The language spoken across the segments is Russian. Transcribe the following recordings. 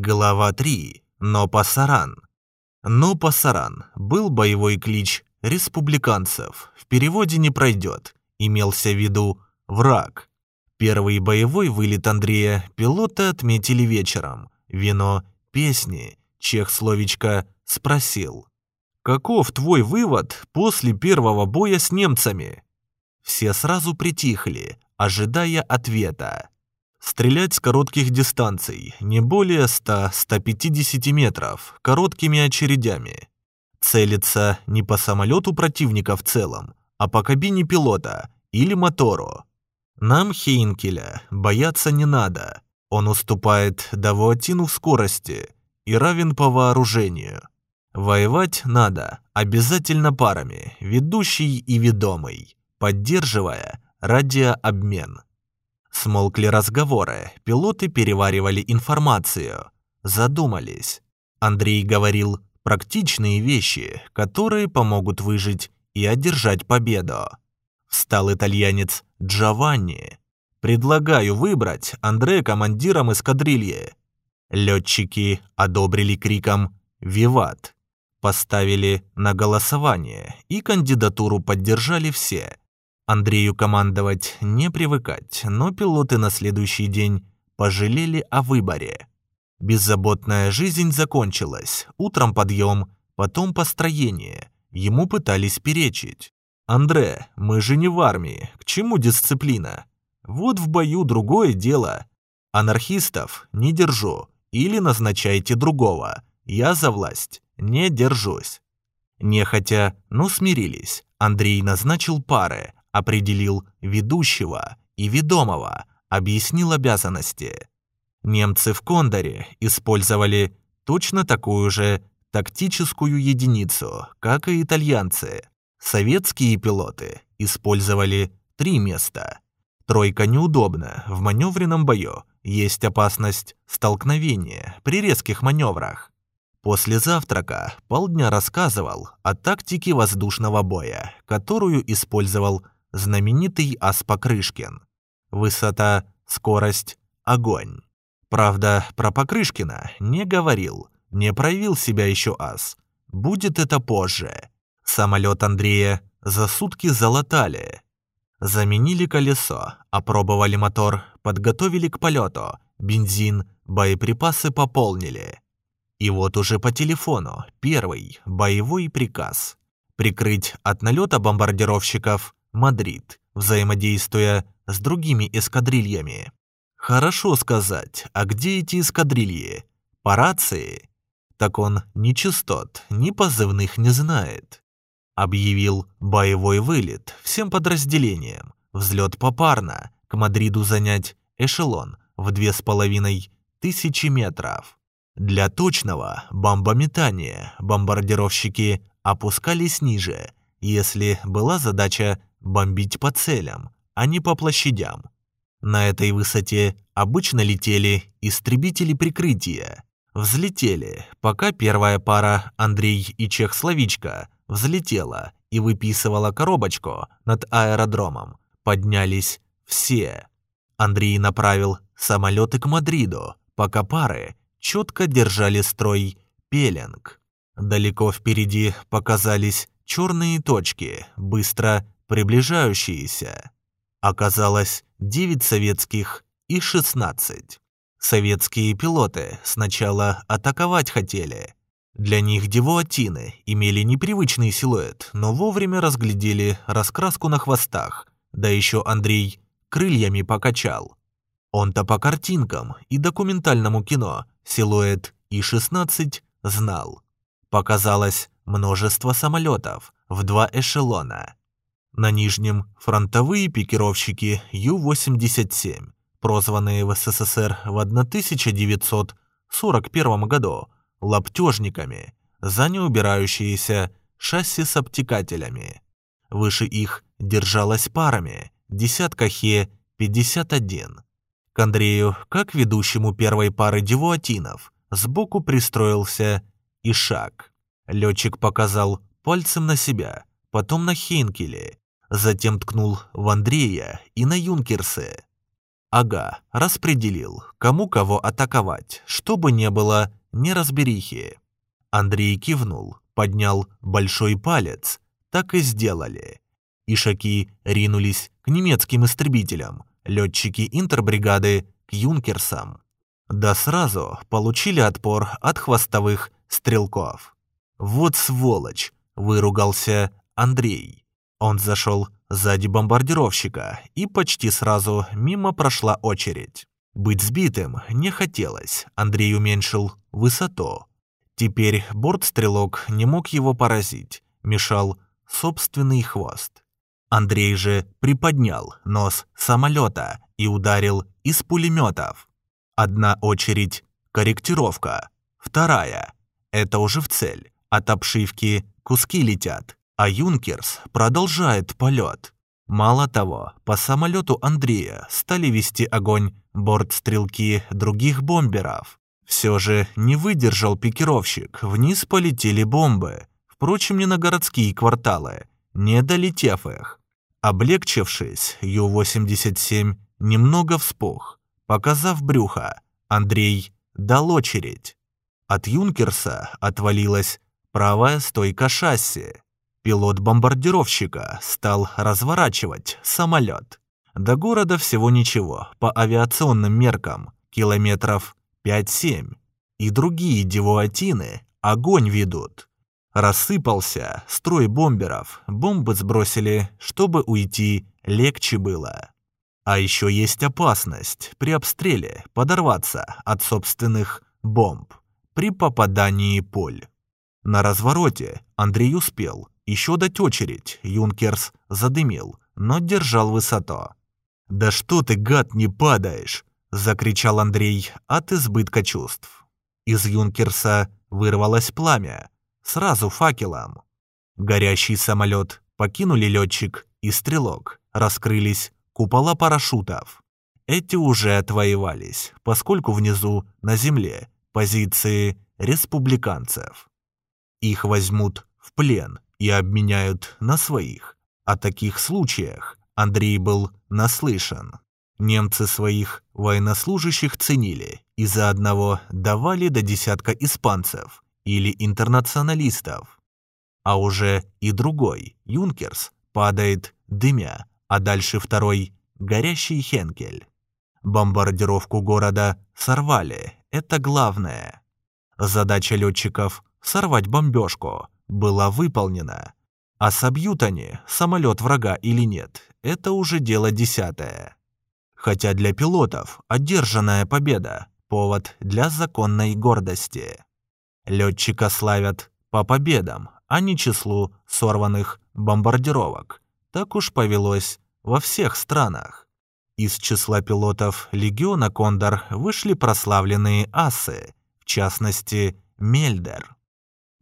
Глава 3. Но Пасаран. Но Пасаран был боевой клич республиканцев. В переводе не пройдет. Имелся в виду враг. Первый боевой вылет Андрея пилоты отметили вечером. Вино, песни. Чех Словечко спросил. «Каков твой вывод после первого боя с немцами?» Все сразу притихли, ожидая ответа. Стрелять с коротких дистанций, не более 100-150 метров, короткими очередями. Целиться не по самолету противника в целом, а по кабине пилота или мотору. Нам Хейнкеля бояться не надо. Он уступает Давуатину в скорости и равен по вооружению. Воевать надо обязательно парами, ведущий и ведомый, поддерживая радиообмен. Смолкли разговоры, пилоты переваривали информацию, задумались. Андрей говорил практичные вещи, которые помогут выжить и одержать победу. Встал итальянец Джованни. «Предлагаю выбрать Андре командиром эскадрильи». Летчики одобрили криком «Виват». Поставили на голосование, и кандидатуру поддержали все. Андрею командовать не привыкать, но пилоты на следующий день пожалели о выборе. Беззаботная жизнь закончилась. Утром подъем, потом построение. Ему пытались перечить. «Андре, мы же не в армии. К чему дисциплина? Вот в бою другое дело. Анархистов не держу. Или назначайте другого. Я за власть не держусь». Нехотя, но смирились. Андрей назначил пары, определил ведущего и ведомого, объяснил обязанности. Немцы в Кондоре использовали точно такую же тактическую единицу, как и итальянцы. Советские пилоты использовали три места. Тройка неудобна в маневренном бою, есть опасность столкновения при резких маневрах. После завтрака полдня рассказывал о тактике воздушного боя, которую использовал знаменитый Ас Покрышкин. Высота, скорость, огонь. Правда, про Покрышкина не говорил, не проявил себя еще Ас. Будет это позже. Самолет Андрея за сутки залатали. Заменили колесо, опробовали мотор, подготовили к полету, бензин, боеприпасы пополнили. И вот уже по телефону первый боевой приказ. Прикрыть от налета бомбардировщиков Мадрид, взаимодействуя с другими эскадрильями. Хорошо сказать, а где эти эскадрильи? По рации? Так он ни частот, ни позывных не знает. Объявил боевой вылет всем подразделениям. Взлет попарно, к Мадриду занять эшелон в две с половиной тысячи метров. Для точного бомбометания бомбардировщики опускались ниже, если была задача бомбить по целям, а не по площадям. На этой высоте обычно летели истребители прикрытия. Взлетели, пока первая пара Андрей и Чех-Словичка взлетела и выписывала коробочку над аэродромом. Поднялись все. Андрей направил самолеты к Мадриду, пока пары четко держали строй пеленг. Далеко впереди показались черные точки, быстро приближающиеся. Оказалось 9 советских и 16. Советские пилоты сначала атаковать хотели. Для них девуатины имели непривычный силуэт, но вовремя разглядели раскраску на хвостах, да еще Андрей крыльями покачал. Он-то по картинкам и документальному кино силуэт И-16 знал. Показалось множество самолетов в два эшелона. На нижнем фронтовые пикировщики Ю-87, прозванные в СССР в 1941 году лаптежниками за неубирающиеся шасси с обтекателями. Выше их держалась парами десятка Хе-51. К Андрею, как ведущему первой пары девуатинов, сбоку пристроился Ишак. Летчик показал пальцем на себя, потом на Хейнкеле, затем ткнул в Андрея и на Юнкерсе. Ага, распределил, кому кого атаковать, чтобы не было неразберихи. Андрей кивнул, поднял большой палец. Так и сделали. Ишаки ринулись к немецким истребителям, летчики интербригады к юнкерсам. Да сразу получили отпор от хвостовых стрелков. «Вот сволочь!» – выругался Андрей. Он зашел сзади бомбардировщика, и почти сразу мимо прошла очередь. Быть сбитым не хотелось, Андрей уменьшил высоту. Теперь бортстрелок не мог его поразить, мешал собственный хвост. Андрей же приподнял нос самолета и ударил из пулеметов. Одна очередь – корректировка, вторая – это уже в цель, от обшивки куски летят. А Юнкерс продолжает полет. Мало того, по самолету Андрея стали вести огонь бортстрелки других бомберов. Все же не выдержал пикировщик, вниз полетели бомбы. Впрочем, не на городские кварталы, не долетев их. Облегчившись, Ю-87 немного вспух. Показав брюхо, Андрей дал очередь. От Юнкерса отвалилась правая стойка шасси. Пилот бомбардировщика стал разворачивать самолет. До города всего ничего, по авиационным меркам, километров 5-7. И другие девуатины огонь ведут. Рассыпался строй бомберов, бомбы сбросили, чтобы уйти легче было. А еще есть опасность при обстреле подорваться от собственных бомб при попадании пуль. На развороте Андрей успел еще дать очередь, Юнкерс задымил, но держал высоту. «Да что ты, гад, не падаешь!» – закричал Андрей от избытка чувств. Из Юнкерса вырвалось пламя, сразу факелом. Горящий самолет покинули летчик и стрелок, раскрылись купола парашютов. Эти уже отвоевались, поскольку внизу, на земле, позиции республиканцев. Их возьмут в плен и обменяют на своих. О таких случаях Андрей был наслышан. Немцы своих военнослужащих ценили и за одного давали до десятка испанцев или интернационалистов. А уже и другой, Юнкерс, падает дымя, а дальше второй – горящий Хенкель. Бомбардировку города сорвали, это главное. Задача летчиков – сорвать бомбежку – была выполнена. А собьют они самолет врага или нет, это уже дело десятое. Хотя для пилотов одержанная победа – повод для законной гордости. Летчика славят по победам, а не числу сорванных бомбардировок. Так уж повелось во всех странах. Из числа пилотов легиона «Кондор» вышли прославленные асы, в частности, Мельдер.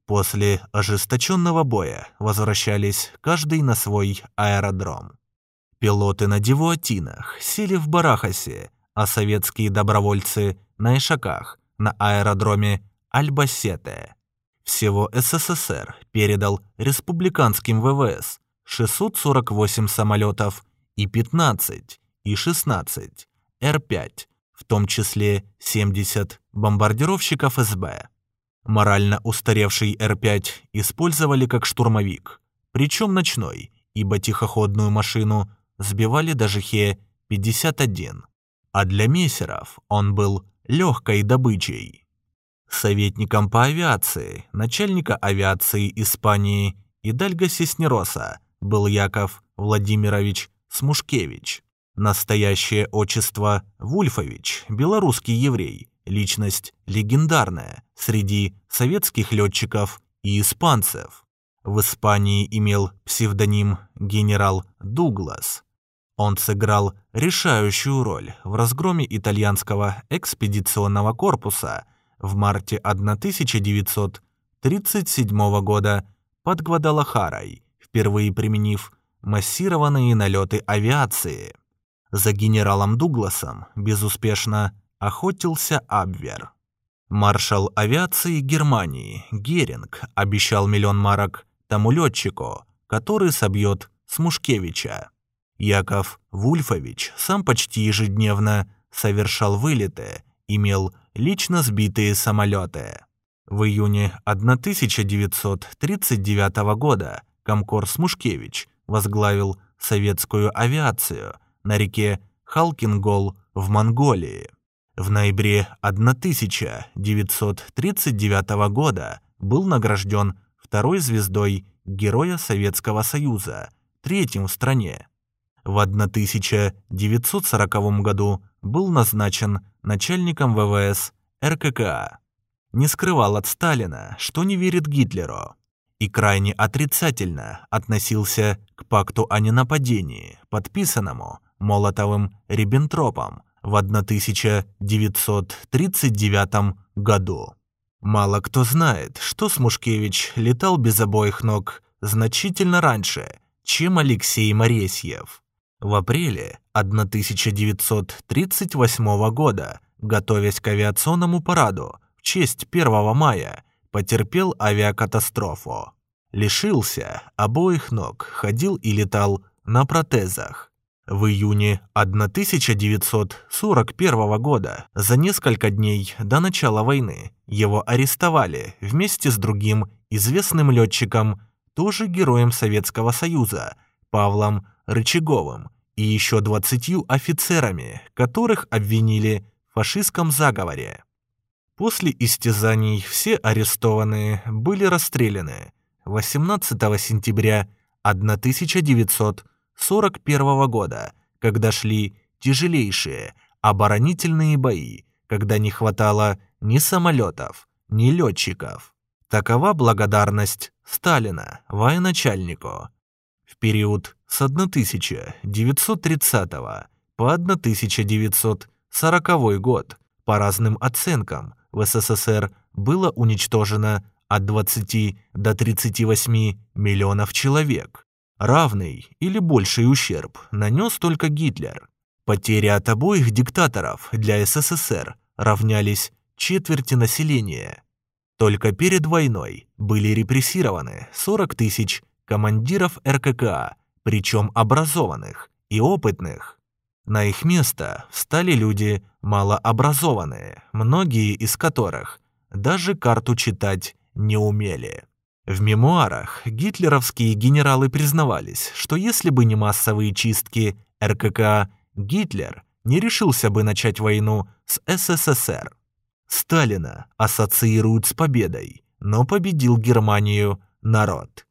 После ожесточенного боя возвращались каждый на свой аэродром. Пилоты на Девуатинах сели в Барахасе, а советские добровольцы на Ишаках на аэродроме Альбасете. Всего СССР передал республиканским ВВС 648 самолетов и 15 и 16 Р-5, в том числе 70 бомбардировщиков СБ. Морально устаревший Р-5 использовали как штурмовик, причем ночной, ибо тихоходную машину сбивали даже Хе-51, а для мессеров он был легкой добычей. Советником по авиации, начальника авиации Испании и Дальга Сеснероса был Яков Владимирович Смушкевич. Настоящее отчество Вульфович, белорусский еврей, личность легендарная среди советских летчиков и испанцев. В Испании имел псевдоним генерал Дуглас. Он сыграл решающую роль в разгроме итальянского экспедиционного корпуса в марте 1937 года под Гвадалахарой, впервые применив массированные налеты авиации. За генералом Дугласом безуспешно охотился Абвер. Маршал авиации Германии Геринг обещал миллион марок тому летчику, который собьет Смушкевича. Яков Вульфович сам почти ежедневно совершал вылеты, имел лично сбитые самолеты. В июне 1939 года Комкор Смушкевич возглавил советскую авиацию на реке Халкингол в Монголии. В ноябре 1939 года был награжден второй звездой Героя Советского Союза, третьим в стране. В 1940 году был назначен начальником ВВС РККА. Не скрывал от Сталина, что не верит Гитлеру, и крайне отрицательно относился к пакту о ненападении, подписанному Молотовым-Риббентропом в 1939 году. Мало кто знает, что Смушкевич летал без обоих ног значительно раньше, чем Алексей Моресьев. В апреле 1938 года, готовясь к авиационному параду в честь 1 мая, потерпел авиакатастрофу. Лишился обоих ног, ходил и летал на протезах. В июне 1941 года, за несколько дней до начала войны, его арестовали вместе с другим известным летчиком, тоже героем Советского Союза, Павлом Рычаговым, и еще 20 офицерами, которых обвинили в фашистском заговоре. После истязаний все арестованные были расстреляны 18 сентября 1940 41 года, когда шли тяжелейшие оборонительные бои, когда не хватало ни самолетов, ни летчиков. Такова благодарность Сталина военачальнику. В период с 1930 по 1940 год по разным оценкам в СССР было уничтожено от 20 до 38 миллионов человек. Равный или больший ущерб нанес только Гитлер. Потери от обоих диктаторов для СССР равнялись четверти населения. Только перед войной были репрессированы 40 тысяч командиров РККА, причем образованных и опытных. На их место встали люди малообразованные, многие из которых даже карту читать не умели. В мемуарах гитлеровские генералы признавались, что если бы не массовые чистки РКК, Гитлер не решился бы начать войну с СССР. Сталина ассоциируют с победой, но победил Германию народ.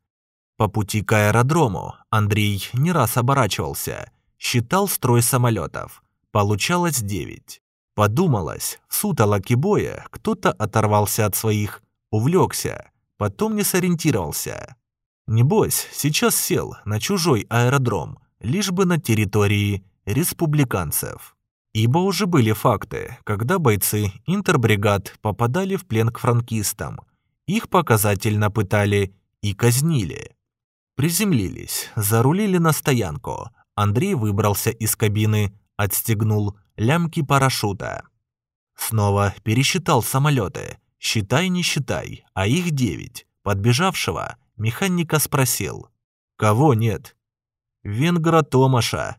По пути к аэродрому Андрей не раз оборачивался, считал строй самолетов. Получалось девять. Подумалось, в сутолоке боя кто-то оторвался от своих, увлекся – Потом не сориентировался. Небось, сейчас сел на чужой аэродром, лишь бы на территории республиканцев. Ибо уже были факты, когда бойцы интербригад попадали в плен к франкистам. Их показательно пытали и казнили. Приземлились, зарулили на стоянку. Андрей выбрался из кабины, отстегнул лямки парашюта. Снова пересчитал самолеты, Считай, не считай, а их девять. Подбежавшего механика спросил. Кого нет? Венгра Томаша.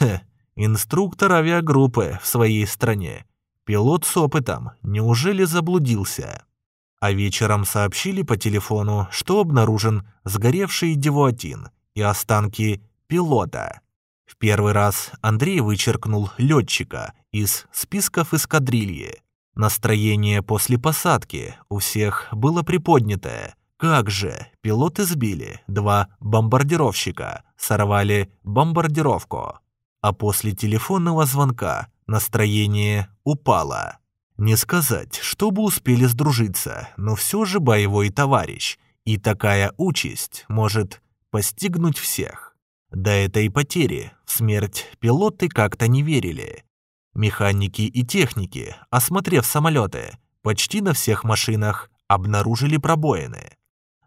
Хе, инструктор авиагруппы в своей стране. Пилот с опытом, неужели заблудился? А вечером сообщили по телефону, что обнаружен сгоревший девуатин и останки пилота. В первый раз Андрей вычеркнул летчика из списков эскадрильи, Настроение после посадки у всех было приподнятое. Как же, пилоты сбили два бомбардировщика, сорвали бомбардировку. А после телефонного звонка настроение упало. Не сказать, чтобы успели сдружиться, но все же боевой товарищ, и такая участь может постигнуть всех. До этой потери в смерть пилоты как-то не верили. Механики и техники, осмотрев самолеты, почти на всех машинах обнаружили пробоины.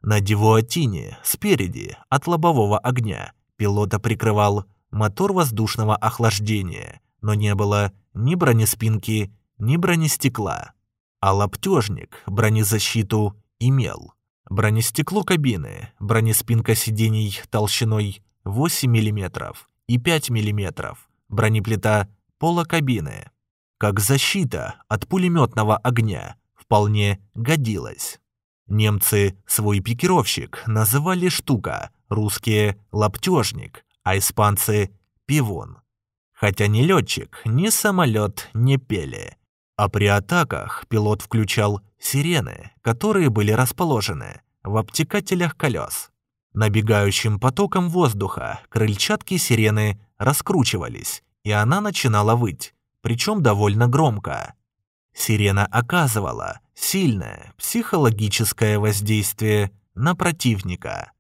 На Девуатине спереди от лобового огня пилота прикрывал мотор воздушного охлаждения, но не было ни бронеспинки, ни бронестекла. А лаптежник бронезащиту имел. Бронестекло кабины, бронеспинка сидений толщиной 8 мм и 5 мм, бронеплита пола кабины. Как защита от пулеметного огня вполне годилась. Немцы свой пикировщик называли «штука», русские – «лаптежник», а испанцы – «пивон». Хотя ни летчик, ни самолет не пели. А при атаках пилот включал сирены, которые были расположены в обтекателях колес. Набегающим потоком воздуха крыльчатки сирены раскручивались, и она начинала выть, причем довольно громко. Сирена оказывала сильное психологическое воздействие на противника.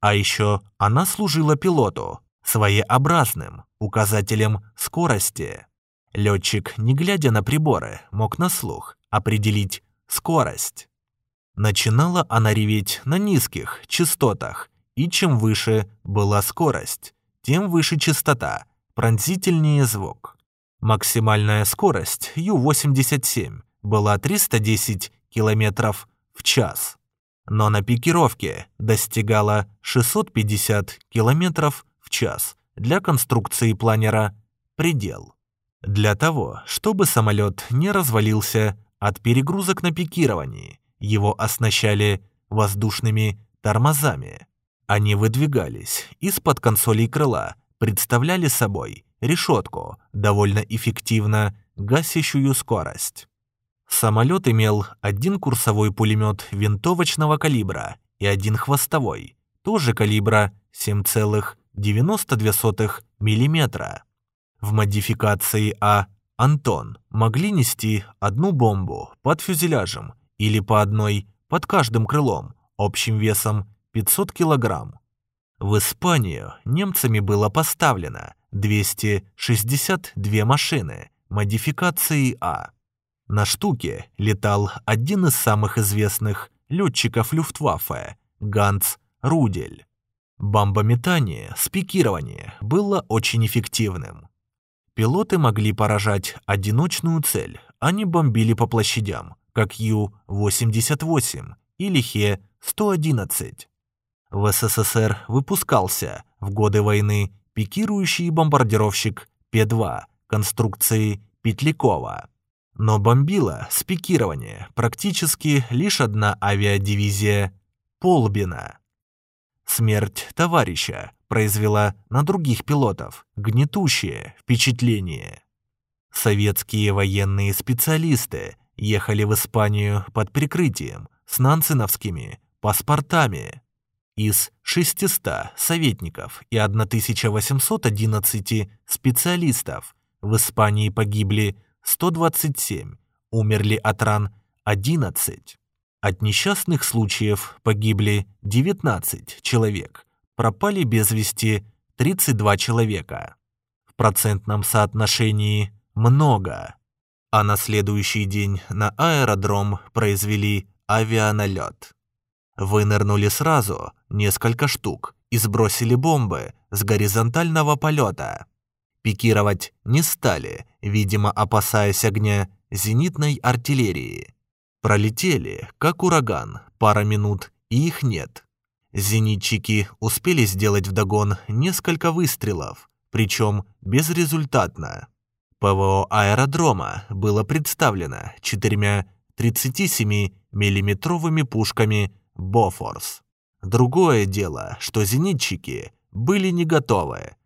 А еще она служила пилоту своеобразным указателем скорости. Летчик, не глядя на приборы, мог на слух определить скорость. Начинала она реветь на низких частотах, и чем выше была скорость, тем выше частота, пронзительнее звук. Максимальная скорость Ю-87 была 310 км в час, но на пикировке достигала 650 км в час для конструкции планера «Предел». Для того, чтобы самолет не развалился от перегрузок на пикировании, его оснащали воздушными тормозами. Они выдвигались из-под консолей крыла, представляли собой решетку, довольно эффективно гасящую скорость. Самолет имел один курсовой пулемет винтовочного калибра и один хвостовой, тоже калибра 7,92 мм. В модификации А «Антон» могли нести одну бомбу под фюзеляжем или по одной под каждым крылом, общим весом 500 килограмм. В Испанию немцами было поставлено 262 машины модификации А. На штуке летал один из самых известных летчиков Люфтваффе Ганс Рудель. Бомбометание с пикирования было очень эффективным. Пилоты могли поражать одиночную цель, а не бомбили по площадям, как Ю-88 или Хе-111. В СССР выпускался в годы войны пикирующий бомбардировщик П-2 конструкции Петлякова. Но бомбила с пикирования практически лишь одна авиадивизия Полбина. Смерть товарища произвела на других пилотов гнетущее впечатление. Советские военные специалисты ехали в Испанию под прикрытием с нансеновскими паспортами. Из 600 советников и 1811 специалистов в Испании погибли 127, умерли от ран 11. От несчастных случаев погибли 19 человек, пропали без вести 32 человека. В процентном соотношении много. А на следующий день на аэродром произвели авианалет. Вынырнули сразу несколько штук и сбросили бомбы с горизонтального полета. Пикировать не стали, видимо, опасаясь огня зенитной артиллерии. Пролетели, как ураган, пара минут, и их нет. Зенитчики успели сделать вдогон несколько выстрелов, причем безрезультатно. ПВО аэродрома было представлено четырьмя 37-миллиметровыми пушками «Бофорс». Другое дело, что зенитчики были не готовы.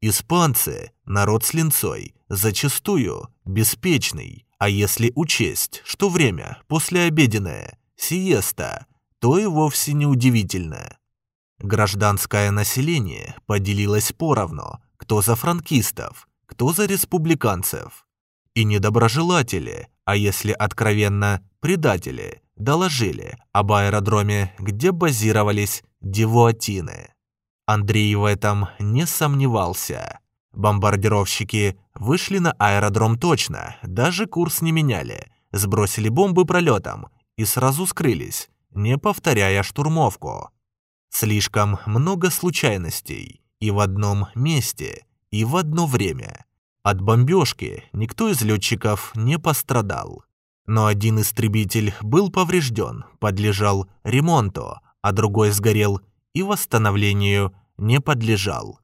Испанцы – народ с линцой, зачастую беспечный, а если учесть, что время послеобеденное, сиеста, то и вовсе неудивительно. Гражданское население поделилось поровну, кто за франкистов, кто за республиканцев. И недоброжелатели, а если откровенно, предатели, доложили об аэродроме, где базировались девуатины. Андрей в этом не сомневался. Бомбардировщики вышли на аэродром точно, даже курс не меняли, сбросили бомбы пролетом и сразу скрылись, не повторяя штурмовку. Слишком много случайностей и в одном месте, и в одно время. От бомбежки никто из летчиков не пострадал. Но один истребитель был поврежден, подлежал ремонту, а другой сгорел и восстановлению не подлежал.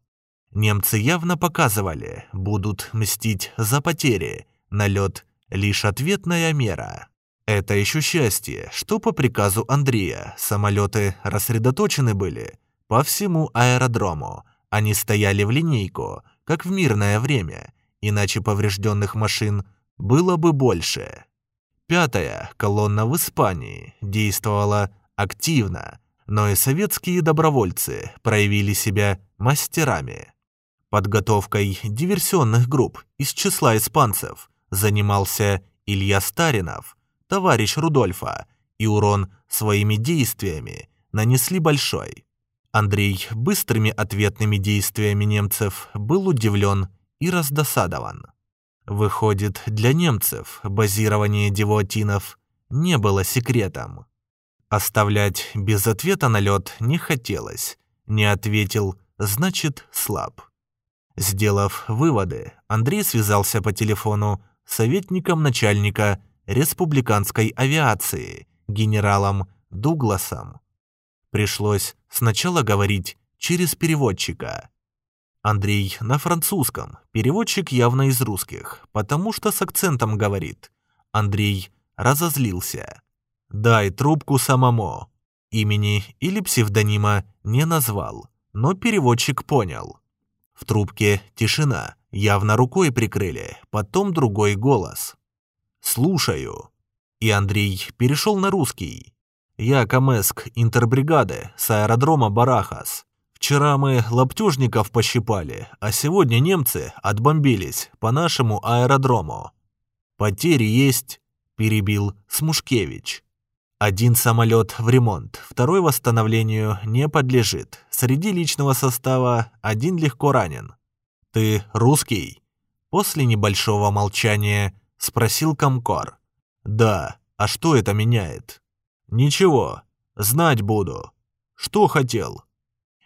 Немцы явно показывали, будут мстить за потери. Налет — лишь ответная мера. Это еще счастье, что по приказу Андрея самолеты рассредоточены были по всему аэродрому. Они стояли в линейку, как в мирное время, иначе поврежденных машин было бы больше. Пятая колонна в Испании действовала активно, но и советские добровольцы проявили себя мастерами. Подготовкой диверсионных групп из числа испанцев занимался Илья Старинов, товарищ Рудольфа, и урон своими действиями нанесли большой. Андрей быстрыми ответными действиями немцев был удивлен и раздосадован. Выходит, для немцев базирование девуатинов не было секретом. Оставлять без ответа налет не хотелось. Не ответил, значит слаб. Сделав выводы, Андрей связался по телефону с советником начальника республиканской авиации, генералом Дугласом. Пришлось сначала говорить через переводчика. Андрей на французском, переводчик явно из русских, потому что с акцентом говорит. Андрей разозлился. «Дай трубку самому». Имени или псевдонима не назвал, но переводчик понял. В трубке тишина, явно рукой прикрыли, потом другой голос. «Слушаю». И Андрей перешел на русский. «Я Камеск интербригады с аэродрома Барахас. Вчера мы лаптюжников пощипали, а сегодня немцы отбомбились по нашему аэродрому. Потери есть?» – перебил Смушкевич. Один самолет в ремонт, второй восстановлению не подлежит. Среди личного состава один легко ранен. «Ты русский?» После небольшого молчания спросил Комкор. «Да, а что это меняет?» «Ничего, знать буду. Что хотел?»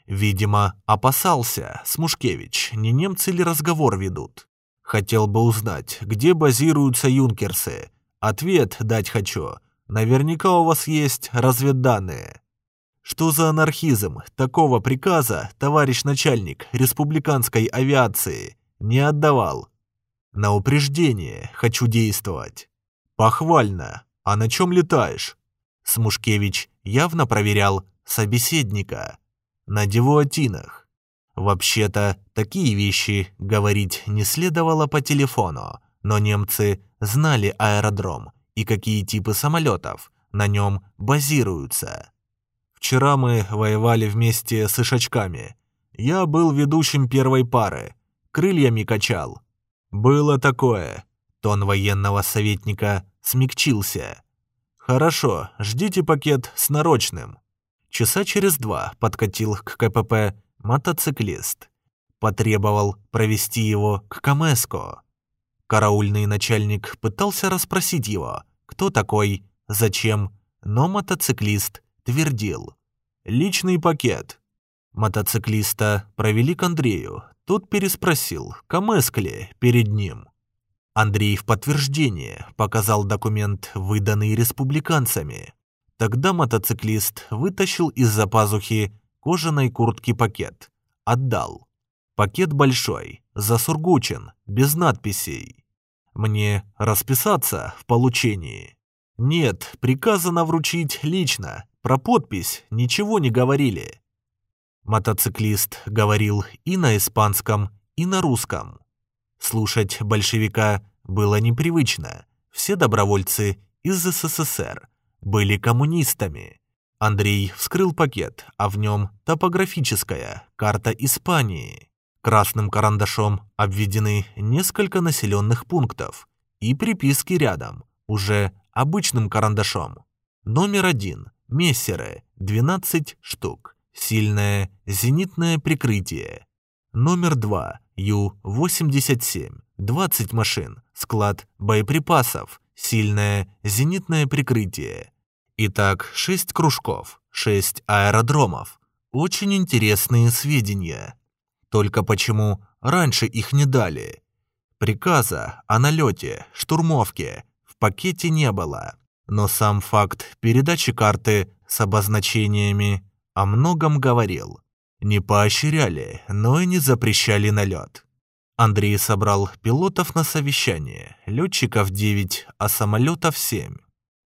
Видимо, опасался Смушкевич, не немцы ли разговор ведут. Хотел бы узнать, где базируются юнкерсы. Ответ дать хочу, Наверняка у вас есть разведданные. Что за анархизм? Такого приказа товарищ начальник республиканской авиации не отдавал. На упреждение хочу действовать. Похвально. А на чем летаешь? Смушкевич явно проверял собеседника. На девуатинах. Вообще-то, такие вещи говорить не следовало по телефону, но немцы знали аэродром и какие типы самолетов на нем базируются. Вчера мы воевали вместе с ишачками. Я был ведущим первой пары, крыльями качал. Было такое. Тон военного советника смягчился. Хорошо, ждите пакет с нарочным. Часа через два подкатил к КПП мотоциклист. Потребовал провести его к Камеско. Караульный начальник пытался расспросить его, кто такой, зачем, но мотоциклист твердил. «Личный пакет». Мотоциклиста провели к Андрею. Тот переспросил, Камескли перед ним. Андрей в подтверждение показал документ, выданный республиканцами. Тогда мотоциклист вытащил из-за пазухи кожаной куртки пакет. Отдал. Пакет большой, засургучен, без надписей. Мне расписаться в получении? Нет, приказано вручить лично. Про подпись ничего не говорили. Мотоциклист говорил и на испанском, и на русском. Слушать большевика было непривычно. Все добровольцы из СССР были коммунистами. Андрей вскрыл пакет, а в нем топографическая карта Испании. Красным карандашом обведены несколько населенных пунктов и приписки рядом, уже обычным карандашом. Номер один. Мессеры. 12 штук. Сильное зенитное прикрытие. Номер два. Ю-87. 20 машин. Склад боеприпасов. Сильное зенитное прикрытие. Итак, 6 кружков, 6 аэродромов. Очень интересные сведения. Только почему раньше их не дали? Приказа о налете, штурмовке в пакете не было. Но сам факт передачи карты с обозначениями о многом говорил. Не поощряли, но и не запрещали налет. Андрей собрал пилотов на совещание, летчиков 9, а самолетов 7.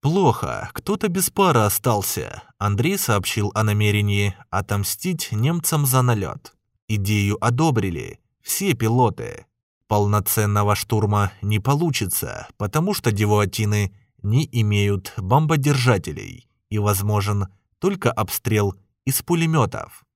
Плохо, кто-то без пары остался. Андрей сообщил о намерении отомстить немцам за налет. Идею одобрили все пилоты. Полноценного штурма не получится, потому что девуатины не имеют бомбодержателей и возможен только обстрел из пулеметов.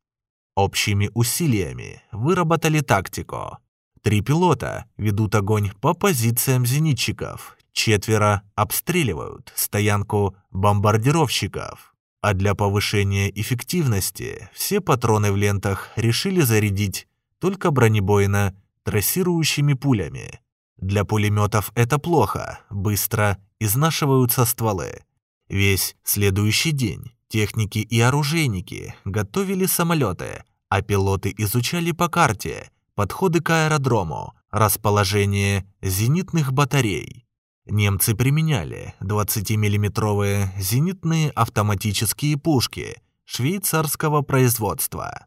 Общими усилиями выработали тактику. Три пилота ведут огонь по позициям зенитчиков, четверо обстреливают стоянку бомбардировщиков. А для повышения эффективности все патроны в лентах решили зарядить только бронебойно-трассирующими пулями. Для пулеметов это плохо, быстро изнашиваются стволы. Весь следующий день Техники и оружейники готовили самолеты, а пилоты изучали по карте подходы к аэродрому, расположение зенитных батарей. Немцы применяли 20-миллиметровые зенитные автоматические пушки швейцарского производства.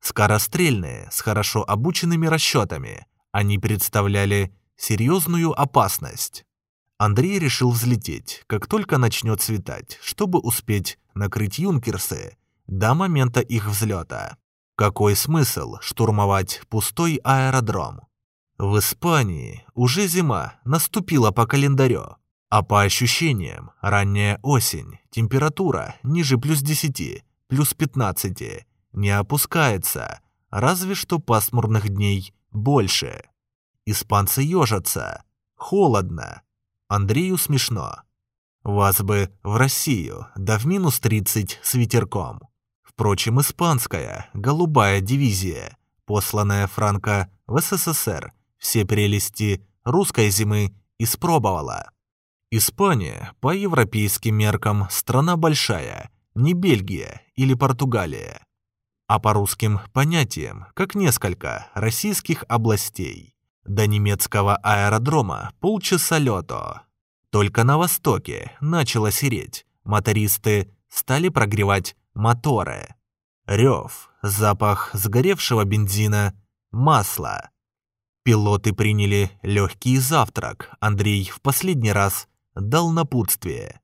Скорострельные, с хорошо обученными расчетами, они представляли серьезную опасность. Андрей решил взлететь, как только начнет светать, чтобы успеть накрыть юнкерсы до момента их взлета. Какой смысл штурмовать пустой аэродром? В Испании уже зима наступила по календарю, а по ощущениям ранняя осень, температура ниже плюс 10, плюс 15, не опускается, разве что пасмурных дней больше. Испанцы ежатся, холодно, Андрею смешно. Вас бы в Россию, да в минус 30 с ветерком. Впрочем, испанская, голубая дивизия, посланная Франко в СССР, все прелести русской зимы испробовала. Испания, по европейским меркам, страна большая, не Бельгия или Португалия, а по русским понятиям, как несколько российских областей. До немецкого аэродрома полчаса лёту. Только на востоке начало сереть. Мотористы стали прогревать моторы. Рев, запах сгоревшего бензина, масла. Пилоты приняли легкий завтрак. Андрей в последний раз дал напутствие.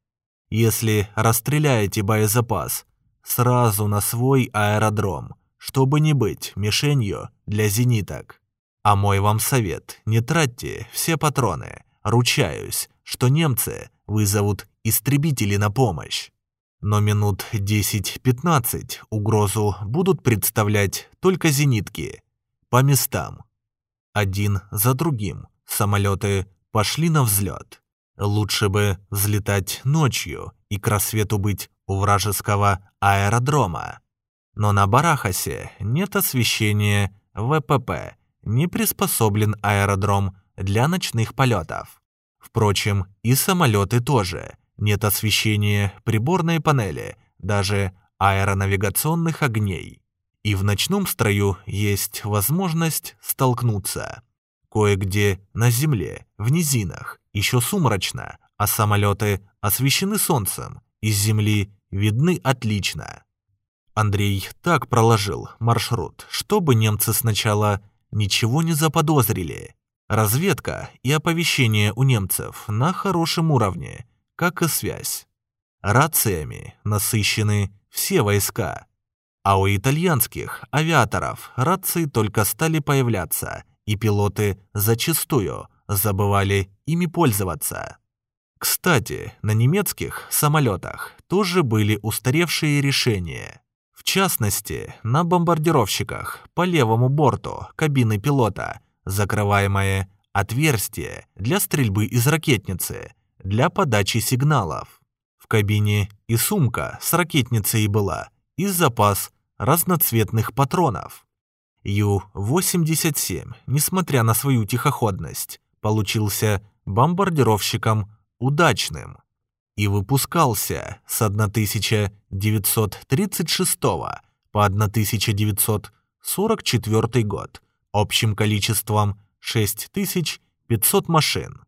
Если расстреляете боезапас, сразу на свой аэродром, чтобы не быть мишенью для зениток. А мой вам совет, не тратьте все патроны. Ручаюсь, что немцы вызовут истребители на помощь. Но минут 10-15 угрозу будут представлять только зенитки. По местам. Один за другим самолеты пошли на взлет. Лучше бы взлетать ночью и к рассвету быть у вражеского аэродрома. Но на Барахасе нет освещения ВПП не приспособлен аэродром для ночных полетов. Впрочем, и самолеты тоже. Нет освещения приборной панели, даже аэронавигационных огней. И в ночном строю есть возможность столкнуться. Кое-где на земле, в низинах, еще сумрачно, а самолеты освещены солнцем, из земли видны отлично. Андрей так проложил маршрут, чтобы немцы сначала ничего не заподозрили. Разведка и оповещение у немцев на хорошем уровне, как и связь. Рациями насыщены все войска. А у итальянских авиаторов рации только стали появляться, и пилоты зачастую забывали ими пользоваться. Кстати, на немецких самолетах тоже были устаревшие решения. В частности, на бомбардировщиках по левому борту кабины пилота закрываемое отверстие для стрельбы из ракетницы, для подачи сигналов. В кабине и сумка с ракетницей была, и запас разноцветных патронов. Ю-87, несмотря на свою тихоходность, получился бомбардировщиком удачным и выпускался с 1936 по 1944 год общим количеством 6500 машин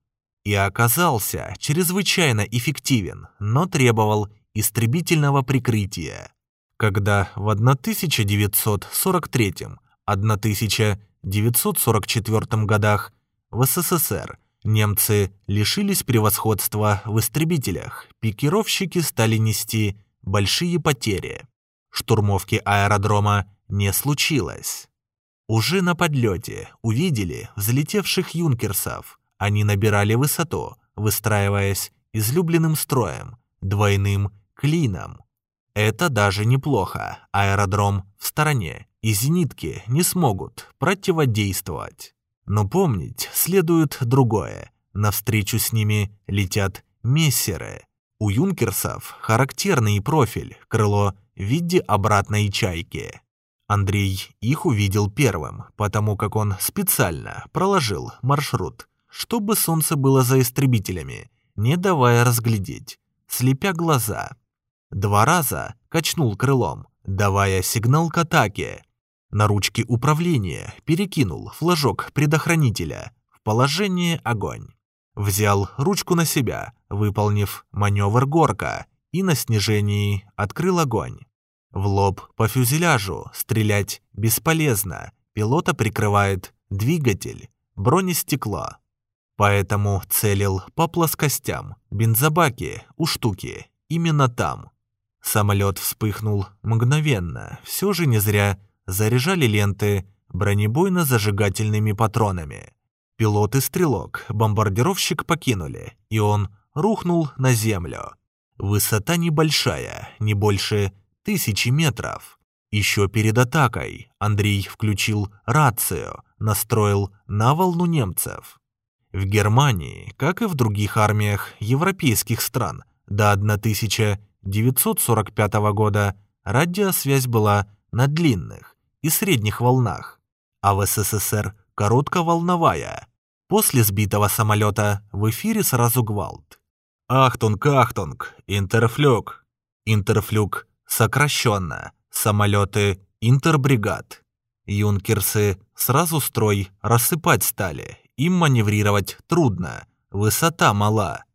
и оказался чрезвычайно эффективен, но требовал истребительного прикрытия. Когда в 1943-1944 годах в СССР немцы лишились превосходства в истребителях, пикировщики стали нести большие потери. Штурмовки аэродрома не случилось. Уже на подлете увидели взлетевших юнкерсов. Они набирали высоту, выстраиваясь излюбленным строем, двойным клином. Это даже неплохо. Аэродром в стороне, и зенитки не смогут противодействовать. Но помнить следует другое. Навстречу с ними летят мессеры. У юнкерсов характерный профиль, крыло в виде обратной чайки. Андрей их увидел первым, потому как он специально проложил маршрут, чтобы солнце было за истребителями, не давая разглядеть, слепя глаза. Два раза качнул крылом, давая сигнал к атаке. На ручке управления перекинул флажок предохранителя в положение огонь. Взял ручку на себя, выполнив маневр горка, и на снижении открыл огонь. В лоб по фюзеляжу стрелять бесполезно, пилота прикрывает двигатель, бронестекло. Поэтому целил по плоскостям, бензобаки у штуки, именно там. Самолет вспыхнул мгновенно, все же не зря заряжали ленты бронебойно-зажигательными патронами. Пилот и стрелок бомбардировщик покинули, и он рухнул на землю. Высота небольшая, не больше тысячи метров. Еще перед атакой Андрей включил рацию, настроил на волну немцев. В Германии, как и в других армиях европейских стран, до 1945 года радиосвязь была на длинных и средних волнах, а в СССР коротковолновая. После сбитого самолета в эфире сразу гвалт. «Achtung, Achtung, Interflug». Interflug сокращенно. Самолеты интербригад. Юнкерсы сразу строй рассыпать стали. Им маневрировать трудно, высота мала.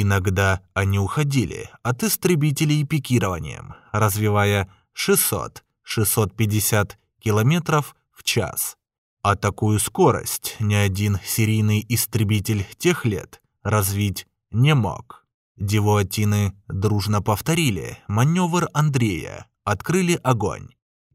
Иногда они уходили от истребителей пикированием, развивая 600-650 километров в час. А такую скорость ни один серийный истребитель тех лет развить не мог. Девуатины дружно повторили маневр Андрея, открыли огонь.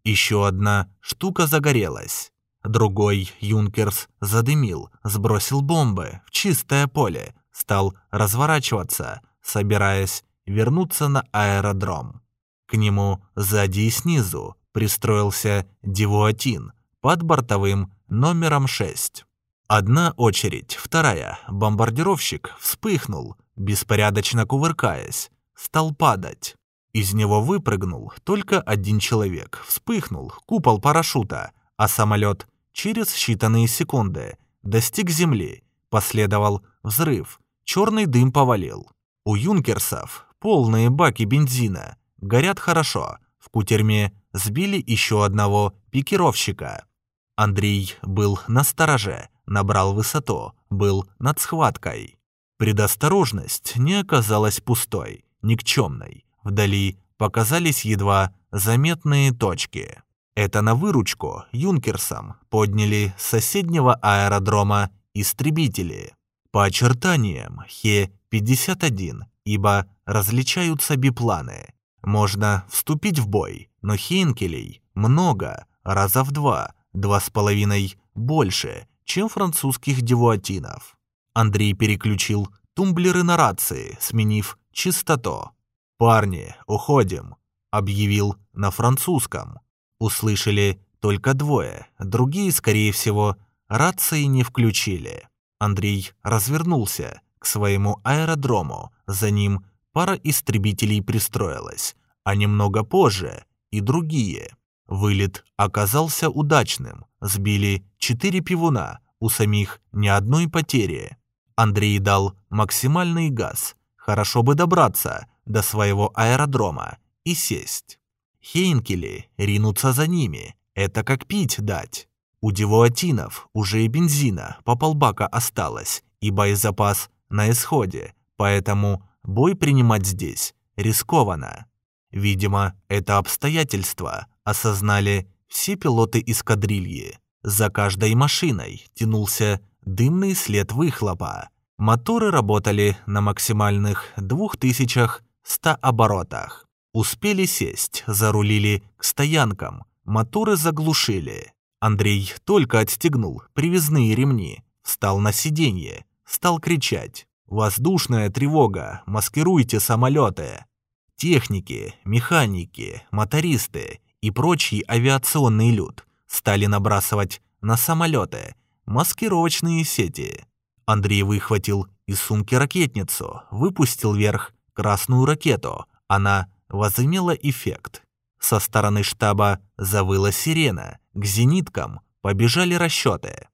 Еще одна штука загорелась. Другой Юнкерс задымил, сбросил бомбы в чистое поле, стал разворачиваться, собираясь вернуться на аэродром. К нему сзади и снизу пристроился Девуатин под бортовым номером 6. Одна очередь, вторая, бомбардировщик вспыхнул, беспорядочно кувыркаясь, стал падать. Из него выпрыгнул только один человек, вспыхнул купол парашюта, а самолет через считанные секунды достиг земли, последовал взрыв, черный дым повалил. У юнкерсов полные баки бензина, горят хорошо, в кутерьме сбили еще одного пикировщика. Андрей был на стороже, набрал высоту, был над схваткой. Предосторожность не оказалась пустой, никчемной. Вдали показались едва заметные точки. Это на выручку юнкерсам подняли с соседнего аэродрома истребители. По очертаниям Хе-51, ибо различаются бипланы. Можно вступить в бой, но Хейнкелей много, раза в два, два с половиной больше, чем французских девуатинов. Андрей переключил тумблеры на рации, сменив частоту. «Парни, уходим», — объявил на французском. Услышали только двое, другие, скорее всего, рации не включили. Андрей развернулся к своему аэродрому, за ним пара истребителей пристроилась, а немного позже и другие. Вылет оказался удачным, сбили четыре пивуна, у самих ни одной потери. Андрей дал максимальный газ. Хорошо бы добраться до своего аэродрома и сесть. Хейнкели ринутся за ними. Это как пить дать. У девуатинов уже и бензина по полбака осталось, и боезапас на исходе, поэтому бой принимать здесь рискованно. Видимо, это обстоятельство осознали все пилоты эскадрильи. За каждой машиной тянулся дымный след выхлопа. Моторы работали на максимальных 2100 оборотах. Успели сесть, зарулили к стоянкам, моторы заглушили. Андрей только отстегнул привязные ремни, встал на сиденье, стал кричать. «Воздушная тревога! Маскируйте самолеты!» Техники, механики, мотористы и прочий авиационный люд стали набрасывать на самолеты маскировочные сети. Андрей выхватил из сумки ракетницу, выпустил вверх красную ракету. Она возымела эффект. Со стороны штаба завыла сирена, к зениткам побежали расчеты.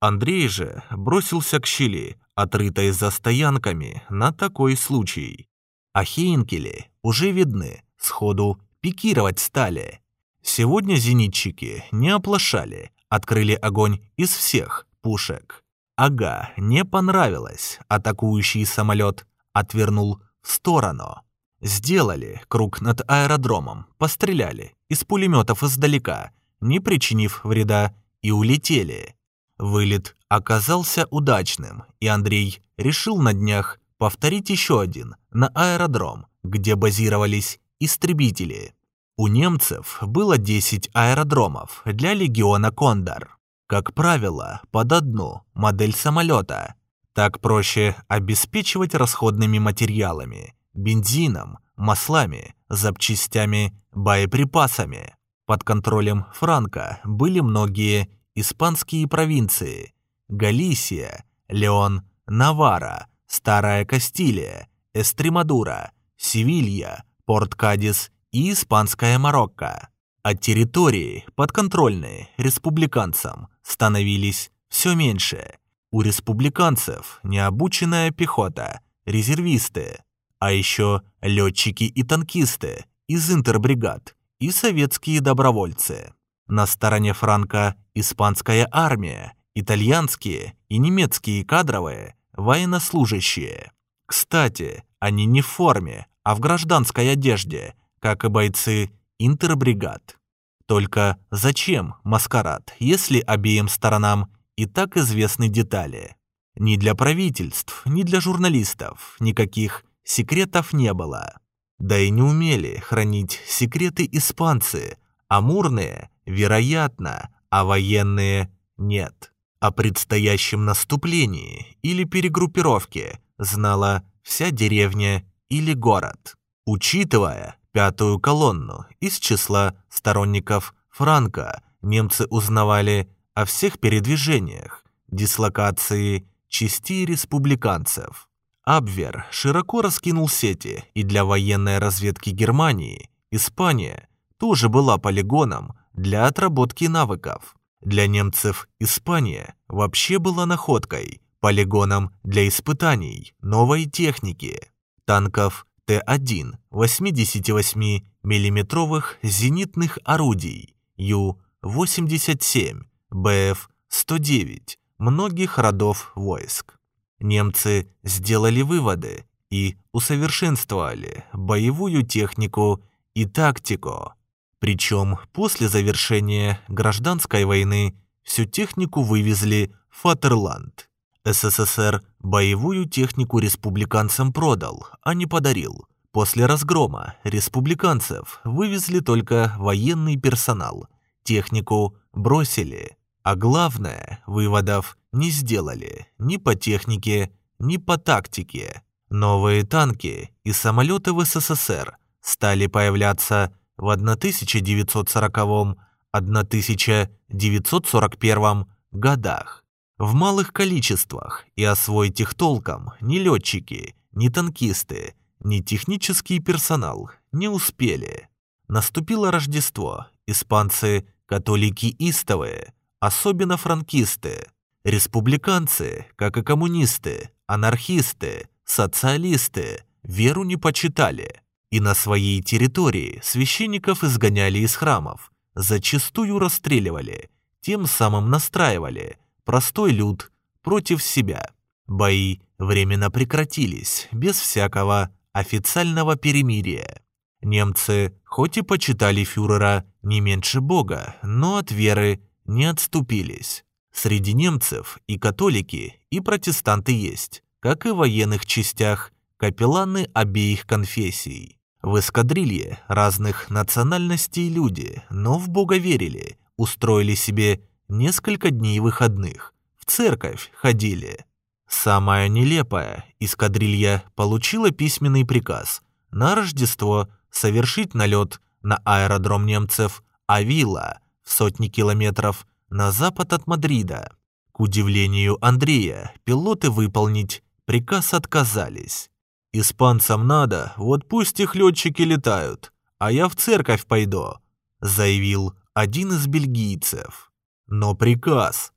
Андрей же бросился к щели, отрытой за стоянками на такой случай. А Хейнкели уже видны, сходу пикировать стали. Сегодня зенитчики не оплошали, открыли огонь из всех пушек. Ага, не понравилось, атакующий самолет отвернул в сторону. Сделали круг над аэродромом, постреляли из пулеметов издалека, не причинив вреда, и улетели. Вылет оказался удачным, и Андрей решил на днях повторить еще один на аэродром, где базировались истребители. У немцев было 10 аэродромов для легиона «Кондор». Как правило, под одну модель самолета. Так проще обеспечивать расходными материалами бензином, маслами, запчастями, боеприпасами. Под контролем Франка были многие испанские провинции – Галисия, Леон, Навара, Старая Кастилия, Эстремадура, Севилья, Порт-Кадис и Испанская Марокко. А территории, подконтрольные республиканцам, становились все меньше. У республиканцев необученная пехота, резервисты, а еще летчики и танкисты из интербригад и советские добровольцы. На стороне Франка испанская армия, итальянские и немецкие кадровые военнослужащие. Кстати, они не в форме, а в гражданской одежде, как и бойцы интербригад. Только зачем маскарад, если обеим сторонам и так известны детали? Ни для правительств, ни для журналистов никаких секретов не было. Да и не умели хранить секреты испанцы, амурные, вероятно, а военные – нет. О предстоящем наступлении или перегруппировке знала вся деревня или город. Учитывая пятую колонну из числа сторонников Франка, немцы узнавали о всех передвижениях, дислокации частей республиканцев. Абвер широко раскинул сети, и для военной разведки Германии Испания тоже была полигоном для отработки навыков. Для немцев Испания вообще была находкой, полигоном для испытаний новой техники, танков Т-1 88 миллиметровых зенитных орудий, Ю-87, БФ-109, многих родов войск немцы сделали выводы и усовершенствовали боевую технику и тактику. Причем после завершения гражданской войны всю технику вывезли в Фатерланд. СССР боевую технику республиканцам продал, а не подарил. После разгрома республиканцев вывезли только военный персонал, технику бросили. А главное, выводов не сделали ни по технике, ни по тактике. Новые танки и самолеты в СССР стали появляться в 1940-1941 годах. В малых количествах и освоить их толком ни летчики, ни танкисты, ни технический персонал не успели. Наступило Рождество, испанцы, католики истовые, особенно франкисты, республиканцы, как и коммунисты, анархисты, социалисты, веру не почитали и на своей территории священников изгоняли из храмов, зачастую расстреливали, тем самым настраивали простой люд против себя. Бои временно прекратились без всякого официального перемирия. Немцы, хоть и почитали фюрера не меньше бога, но от веры не отступились. Среди немцев и католики, и протестанты есть, как и в военных частях, капелланы обеих конфессий. В эскадрилье разных национальностей люди, но в Бога верили, устроили себе несколько дней выходных, в церковь ходили. Самое нелепое, эскадрилья получила письменный приказ на Рождество совершить налет на аэродром немцев Авила в сотни километров на запад от Мадрида. К удивлению Андрея, пилоты выполнить приказ отказались. «Испанцам надо, вот пусть их летчики летают, а я в церковь пойду», заявил один из бельгийцев. Но приказ.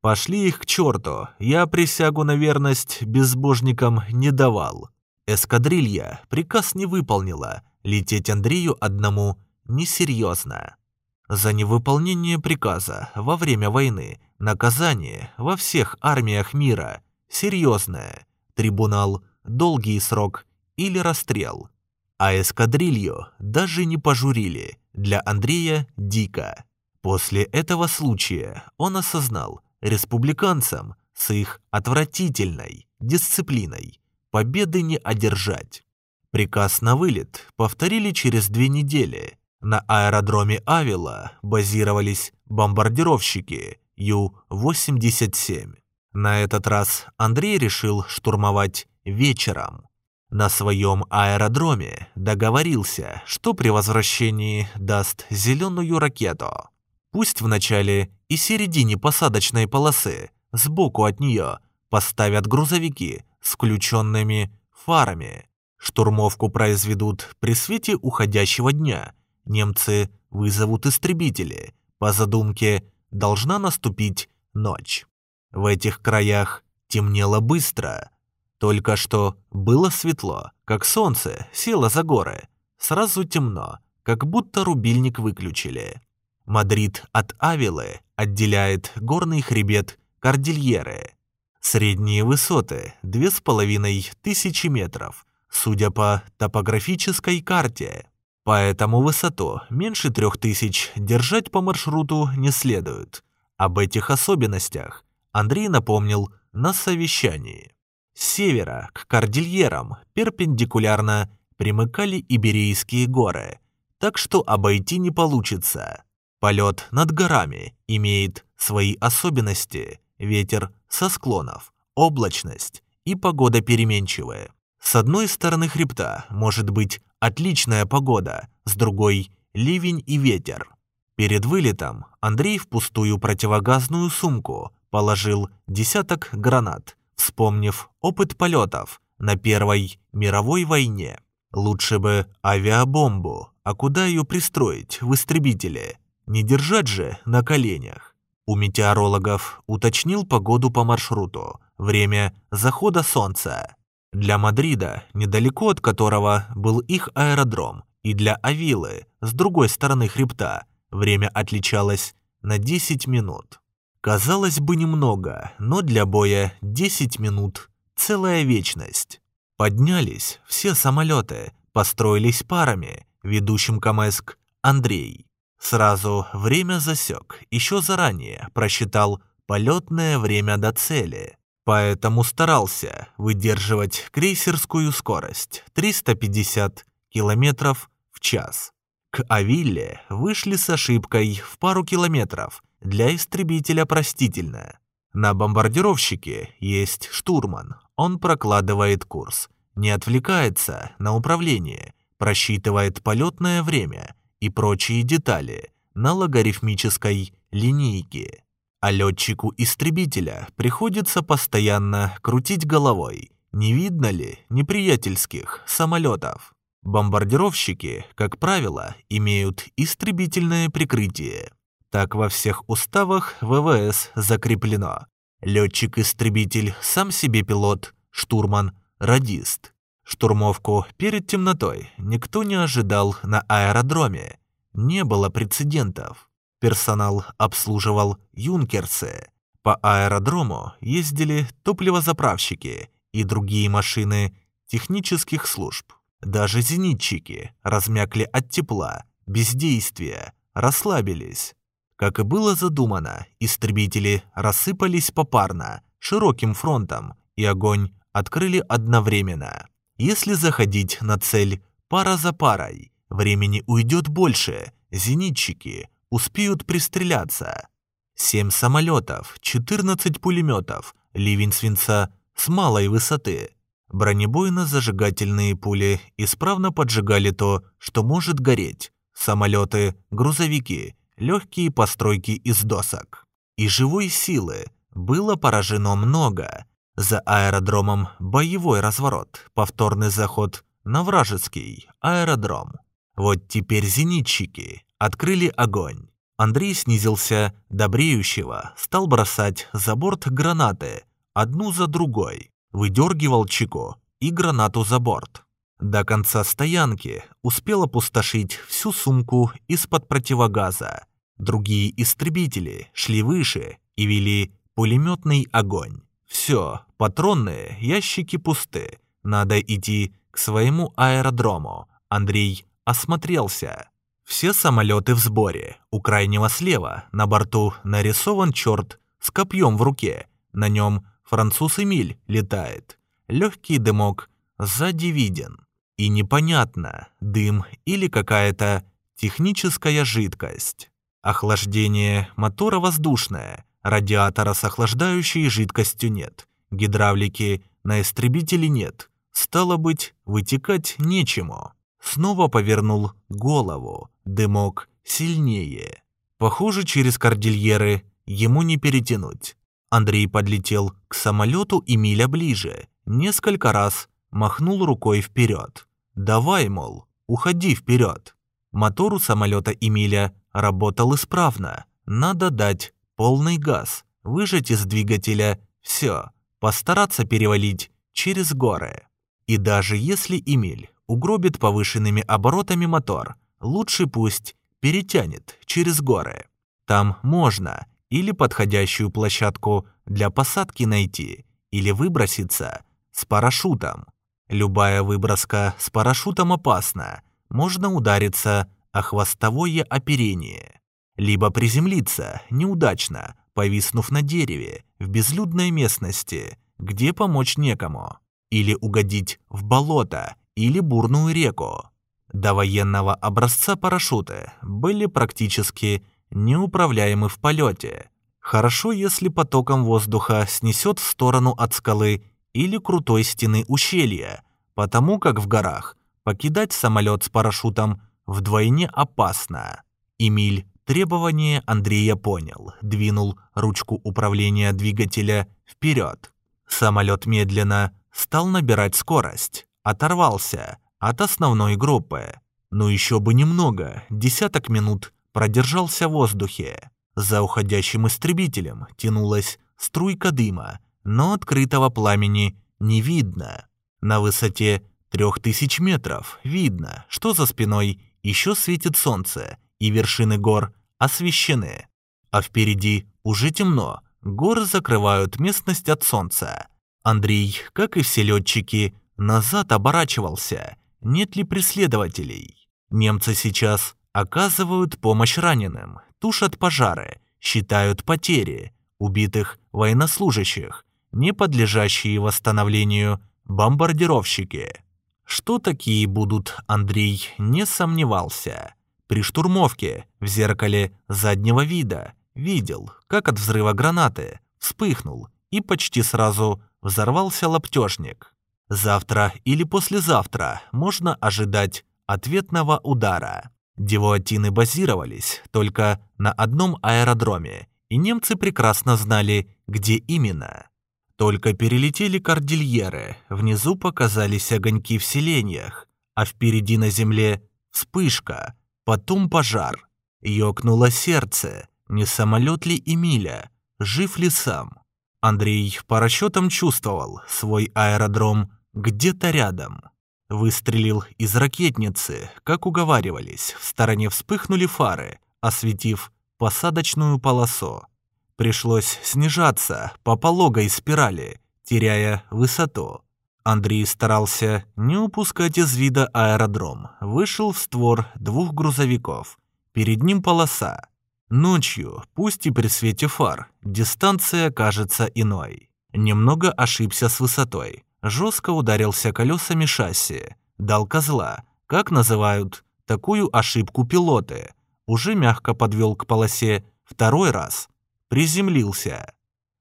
Пошли их к черту, я присягу на верность безбожникам не давал. Эскадрилья приказ не выполнила, лететь Андрею одному несерьезно. За невыполнение приказа во время войны наказание во всех армиях мира серьезное, трибунал – долгий срок или расстрел. А эскадрилью даже не пожурили, для Андрея дико. После этого случая он осознал, республиканцам с их отвратительной дисциплиной победы не одержать. Приказ на вылет повторили через две недели. На аэродроме Авила базировались бомбардировщики Ю-87. На этот раз Андрей решил штурмовать вечером. На своем аэродроме договорился, что при возвращении даст зеленую ракету. Пусть в начале и середине посадочной полосы сбоку от нее поставят грузовики с включенными фарами. Штурмовку произведут при свете уходящего дня. Немцы вызовут истребители. По задумке должна наступить ночь. В этих краях темнело быстро – только что было светло, как солнце село за горы. Сразу темно, как будто рубильник выключили. Мадрид от Авилы отделяет горный хребет Кордильеры. Средние высоты – две с половиной тысячи метров, судя по топографической карте. Поэтому высоту меньше трех тысяч держать по маршруту не следует. Об этих особенностях Андрей напомнил на совещании. С севера к кордильерам перпендикулярно примыкали Иберийские горы, так что обойти не получится. Полет над горами имеет свои особенности, ветер со склонов, облачность и погода переменчивая. С одной стороны хребта может быть отличная погода, с другой – ливень и ветер. Перед вылетом Андрей в пустую противогазную сумку положил десяток гранат – вспомнив опыт полетов на Первой мировой войне. Лучше бы авиабомбу, а куда ее пристроить в истребителе? Не держать же на коленях. У метеорологов уточнил погоду по маршруту, время захода солнца. Для Мадрида, недалеко от которого был их аэродром, и для Авилы, с другой стороны хребта, время отличалось на 10 минут. Казалось бы немного, но для боя 10 минут – целая вечность. Поднялись все самолеты, построились парами, ведущим Камэск Андрей. Сразу время засек, еще заранее просчитал полетное время до цели. Поэтому старался выдерживать крейсерскую скорость 350 км в час. К Авилле вышли с ошибкой в пару километров для истребителя простительно. На бомбардировщике есть штурман, он прокладывает курс, не отвлекается на управление, просчитывает полетное время и прочие детали на логарифмической линейке. А летчику истребителя приходится постоянно крутить головой, не видно ли неприятельских самолетов. Бомбардировщики, как правило, имеют истребительное прикрытие. Так во всех уставах ВВС закреплено. Летчик-истребитель, сам себе пилот, штурман, радист. Штурмовку перед темнотой никто не ожидал на аэродроме. Не было прецедентов. Персонал обслуживал юнкерсы. По аэродрому ездили топливозаправщики и другие машины технических служб. даже зенитчики размякли от тепла, бездействия, расслабились. Как и было задумано, истребители рассыпались попарно, широким фронтом, и огонь открыли одновременно. Если заходить на цель пара за парой, времени уйдет больше, зенитчики успеют пристреляться. Семь самолетов, 14 пулеметов, ливень свинца с малой высоты. Бронебойно-зажигательные пули исправно поджигали то, что может гореть. Самолеты, грузовики, легкие постройки из досок. И живой силы было поражено много. За аэродромом боевой разворот, повторный заход на вражеский аэродром. Вот теперь зенитчики открыли огонь. Андрей снизился до бреющего, стал бросать за борт гранаты, одну за другой, выдергивал чеку и гранату за борт. До конца стоянки успел опустошить всю сумку из-под противогаза. Другие истребители шли выше и вели пулеметный огонь. Все, патронные ящики пусты. Надо идти к своему аэродрому. Андрей осмотрелся. Все самолеты в сборе. У крайнего слева на борту нарисован черт с копьем в руке. На нем француз Эмиль летает. Легкий дымок сзади виден. И непонятно, дым или какая-то техническая жидкость. Охлаждение мотора воздушное, радиатора с охлаждающей жидкостью нет, гидравлики на истребителе нет, стало быть, вытекать нечему. Снова повернул голову, дымок сильнее. Похоже, через кордильеры ему не перетянуть. Андрей подлетел к самолету и миля ближе, несколько раз махнул рукой вперед. «Давай, мол, уходи вперед». Мотор у самолета Эмиля работал исправно. Надо дать полный газ, выжать из двигателя все, постараться перевалить через горы. И даже если Эмиль угробит повышенными оборотами мотор, лучше пусть перетянет через горы. Там можно или подходящую площадку для посадки найти, или выброситься с парашютом. Любая выброска с парашютом опасна, можно удариться о хвостовое оперение, либо приземлиться неудачно, повиснув на дереве в безлюдной местности, где помочь некому, или угодить в болото или бурную реку. До военного образца парашюты были практически неуправляемы в полете. Хорошо, если потоком воздуха снесет в сторону от скалы или крутой стены ущелья, потому как в горах покидать самолет с парашютом вдвойне опасно. Эмиль требование Андрея понял, двинул ручку управления двигателя вперед. Самолет медленно стал набирать скорость оторвался от основной группы. Но еще бы немного, десяток минут продержался в воздухе. За уходящим истребителем тянулась струйка дыма, но открытого пламени не видно. На высоте трех тысяч метров видно, что за спиной еще светит солнце, и вершины гор освещены. А впереди уже темно, горы закрывают местность от солнца. Андрей, как и все летчики, назад оборачивался, нет ли преследователей. Немцы сейчас оказывают помощь раненым, тушат пожары, считают потери, убитых военнослужащих, не подлежащие восстановлению бомбардировщики. Что такие будут, Андрей не сомневался. При штурмовке в зеркале заднего вида видел, как от взрыва гранаты вспыхнул и почти сразу взорвался лаптежник. Завтра или послезавтра можно ожидать ответного удара. Девуатины базировались только на одном аэродроме, и немцы прекрасно знали, где именно. Только перелетели кордильеры, внизу показались огоньки в селениях, а впереди на земле вспышка, потом пожар. Ёкнуло сердце, не самолет ли Эмиля, жив ли сам. Андрей по расчетам чувствовал свой аэродром где-то рядом. Выстрелил из ракетницы, как уговаривались, в стороне вспыхнули фары, осветив посадочную полосу. Пришлось снижаться по пологой спирали, теряя высоту. Андрей старался не упускать из вида аэродром. Вышел в створ двух грузовиков. Перед ним полоса. Ночью, пусть и при свете фар, дистанция кажется иной. Немного ошибся с высотой. Жестко ударился колесами шасси. Дал козла. Как называют такую ошибку пилоты? Уже мягко подвел к полосе. Второй раз. Приземлился.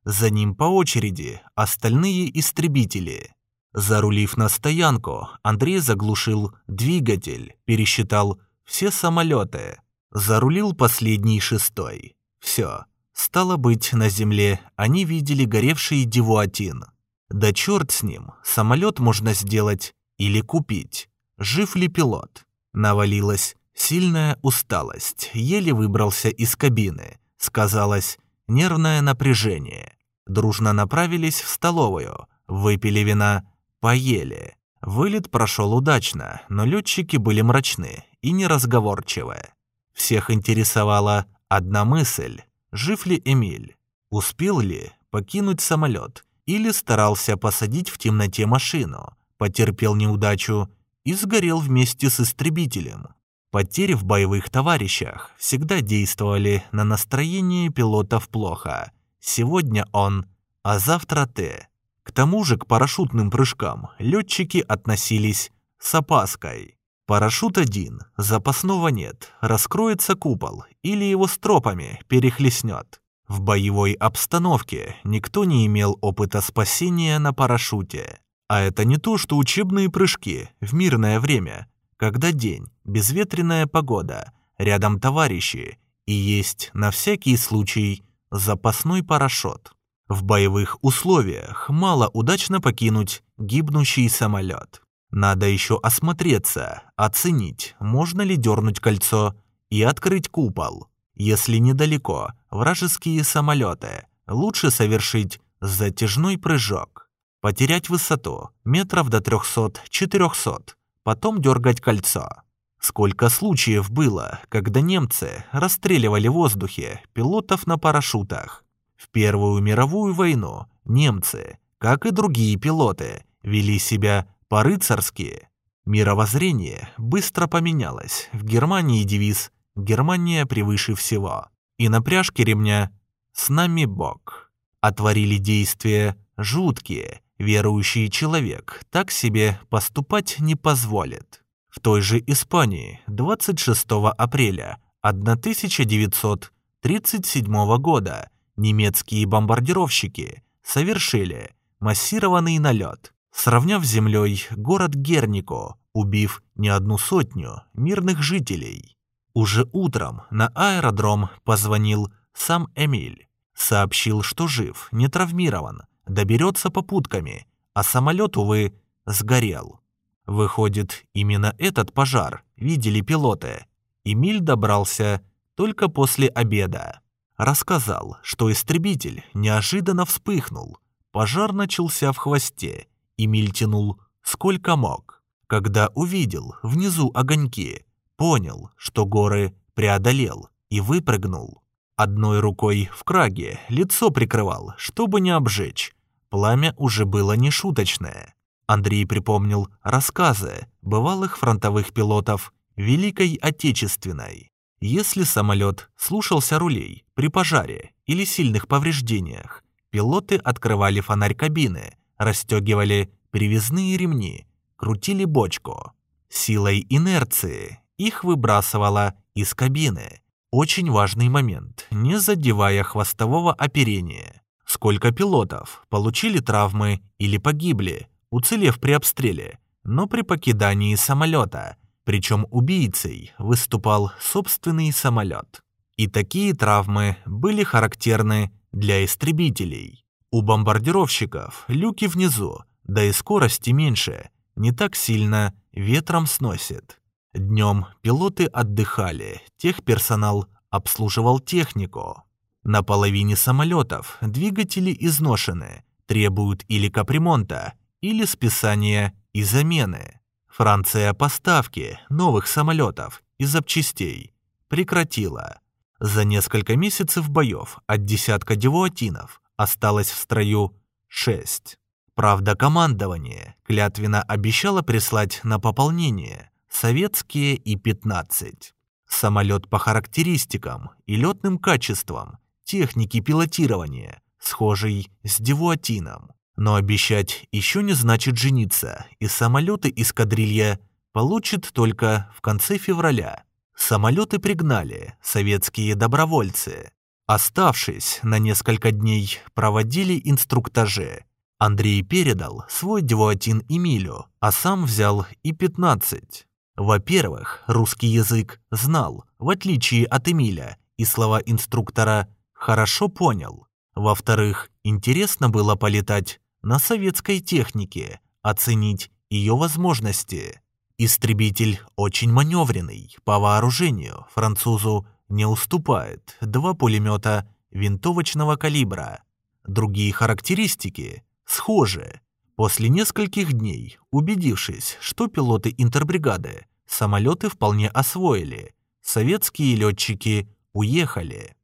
За ним по очереди остальные истребители. Зарулив на стоянку, Андрей заглушил двигатель, пересчитал все самолеты. Зарулил последний шестой. Все. Стало быть, на земле они видели горевший Девуатин. Да черт с ним, самолет можно сделать или купить. Жив ли пилот? Навалилась сильная усталость, еле выбрался из кабины. Сказалось нервное напряжение. Дружно направились в столовую, выпили вина, Поели. Вылет прошел удачно, но летчики были мрачны и неразговорчивы. Всех интересовала одна мысль – жив ли Эмиль? Успел ли покинуть самолет? Или старался посадить в темноте машину, потерпел неудачу и сгорел вместе с истребителем? Потери в боевых товарищах всегда действовали на настроение пилотов плохо. Сегодня он, а завтра ты. К тому же к парашютным прыжкам летчики относились с опаской. Парашют один, запасного нет, раскроется купол или его стропами перехлестнет. В боевой обстановке никто не имел опыта спасения на парашюте. А это не то, что учебные прыжки в мирное время, когда день, безветренная погода, рядом товарищи и есть на всякий случай запасной парашют. В боевых условиях мало удачно покинуть гибнущий самолет. Надо еще осмотреться, оценить, можно ли дернуть кольцо и открыть купол. Если недалеко вражеские самолеты, лучше совершить затяжной прыжок. Потерять высоту метров до 300-400, потом дергать кольцо. Сколько случаев было, когда немцы расстреливали в воздухе пилотов на парашютах, в Первую мировую войну немцы, как и другие пилоты, вели себя по-рыцарски. Мировоззрение быстро поменялось. В Германии девиз «Германия превыше всего». И на пряжке ремня «С нами Бог». Отворили действия жуткие, верующий человек так себе поступать не позволит. В той же Испании 26 апреля 1937 года немецкие бомбардировщики совершили массированный налет, сравняв с землей город Гернико, убив не одну сотню мирных жителей. Уже утром на аэродром позвонил сам Эмиль. Сообщил, что жив, не травмирован, доберется попутками, а самолет, увы, сгорел. Выходит, именно этот пожар видели пилоты. Эмиль добрался только после обеда. Рассказал, что истребитель неожиданно вспыхнул. Пожар начался в хвосте. Эмиль тянул сколько мог. Когда увидел внизу огоньки, понял, что горы преодолел и выпрыгнул. Одной рукой в краге лицо прикрывал, чтобы не обжечь. Пламя уже было нешуточное. Андрей припомнил рассказы бывалых фронтовых пилотов Великой Отечественной. Если самолет слушался рулей при пожаре или сильных повреждениях, пилоты открывали фонарь кабины, расстегивали привязные ремни, крутили бочку. Силой инерции их выбрасывало из кабины. Очень важный момент, не задевая хвостового оперения. Сколько пилотов получили травмы или погибли, уцелев при обстреле, но при покидании самолета – причем убийцей выступал собственный самолет. И такие травмы были характерны для истребителей. У бомбардировщиков люки внизу, да и скорости меньше, не так сильно ветром сносит. Днем пилоты отдыхали, техперсонал обслуживал технику. На половине самолетов двигатели изношены, требуют или капремонта, или списания и замены. Франция поставки новых самолетов и запчастей прекратила. За несколько месяцев боев от десятка девуатинов осталось в строю шесть. Правда, командование клятвенно обещало прислать на пополнение советские И-15. Самолет по характеристикам и летным качествам, техники пилотирования, схожий с девуатином. Но обещать еще не значит жениться, и самолеты эскадрилья получит только в конце февраля. Самолеты пригнали советские добровольцы. Оставшись на несколько дней, проводили инструктажи. Андрей передал свой девуатин Эмилю, а сам взял и 15. Во-первых, русский язык знал, в отличие от Эмиля, и слова инструктора хорошо понял. Во-вторых, интересно было полетать на советской технике, оценить ее возможности. Истребитель очень маневренный, по вооружению французу не уступает два пулемета винтовочного калибра. Другие характеристики схожи. После нескольких дней, убедившись, что пилоты интербригады самолеты вполне освоили, советские летчики уехали.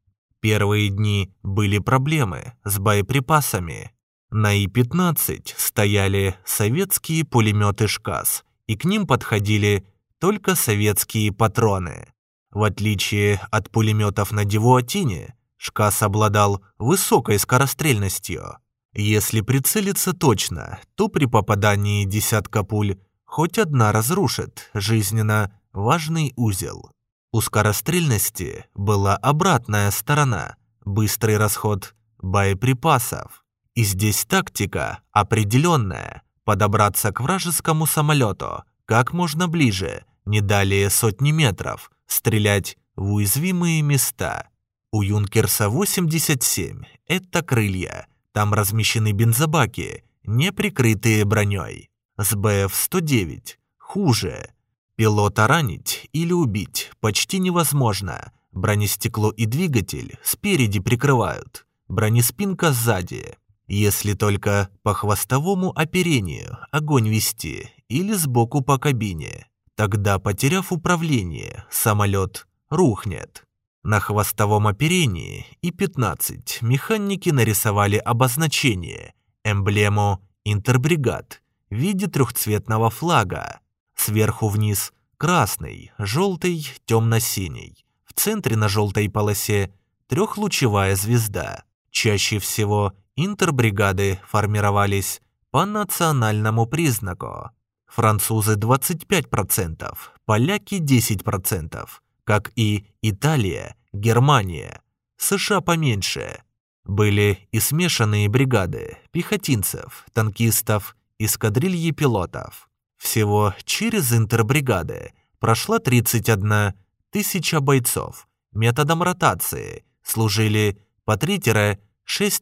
Первые дни были проблемы с боеприпасами. На И-15 стояли советские пулеметы «ШКАС», и к ним подходили только советские патроны. В отличие от пулеметов на Девуатине, ШКАС обладал высокой скорострельностью. Если прицелиться точно, то при попадании десятка пуль хоть одна разрушит жизненно важный узел. У скорострельности была обратная сторона – быстрый расход боеприпасов. И здесь тактика определенная – подобраться к вражескому самолету как можно ближе, не далее сотни метров, стрелять в уязвимые места. У Юнкерса 87 – это крылья, там размещены бензобаки, не прикрытые броней. С БФ-109 хуже – Пилота ранить или убить почти невозможно. Бронестекло и двигатель спереди прикрывают, бронеспинка сзади. Если только по хвостовому оперению огонь вести или сбоку по кабине. Тогда, потеряв управление, самолет рухнет. На хвостовом оперении И-15 механики нарисовали обозначение, эмблему «Интербригад» в виде трехцветного флага. Сверху вниз красный, желтый, темно-синий. В центре на желтой полосе трехлучевая звезда. Чаще всего интербригады формировались по национальному признаку. Французы 25%, поляки 10%, как и Италия, Германия, США поменьше. Были и смешанные бригады пехотинцев, танкистов, эскадрильи пилотов. Всего через интербригады прошла 31 тысяча бойцов. Методом ротации служили по 3-6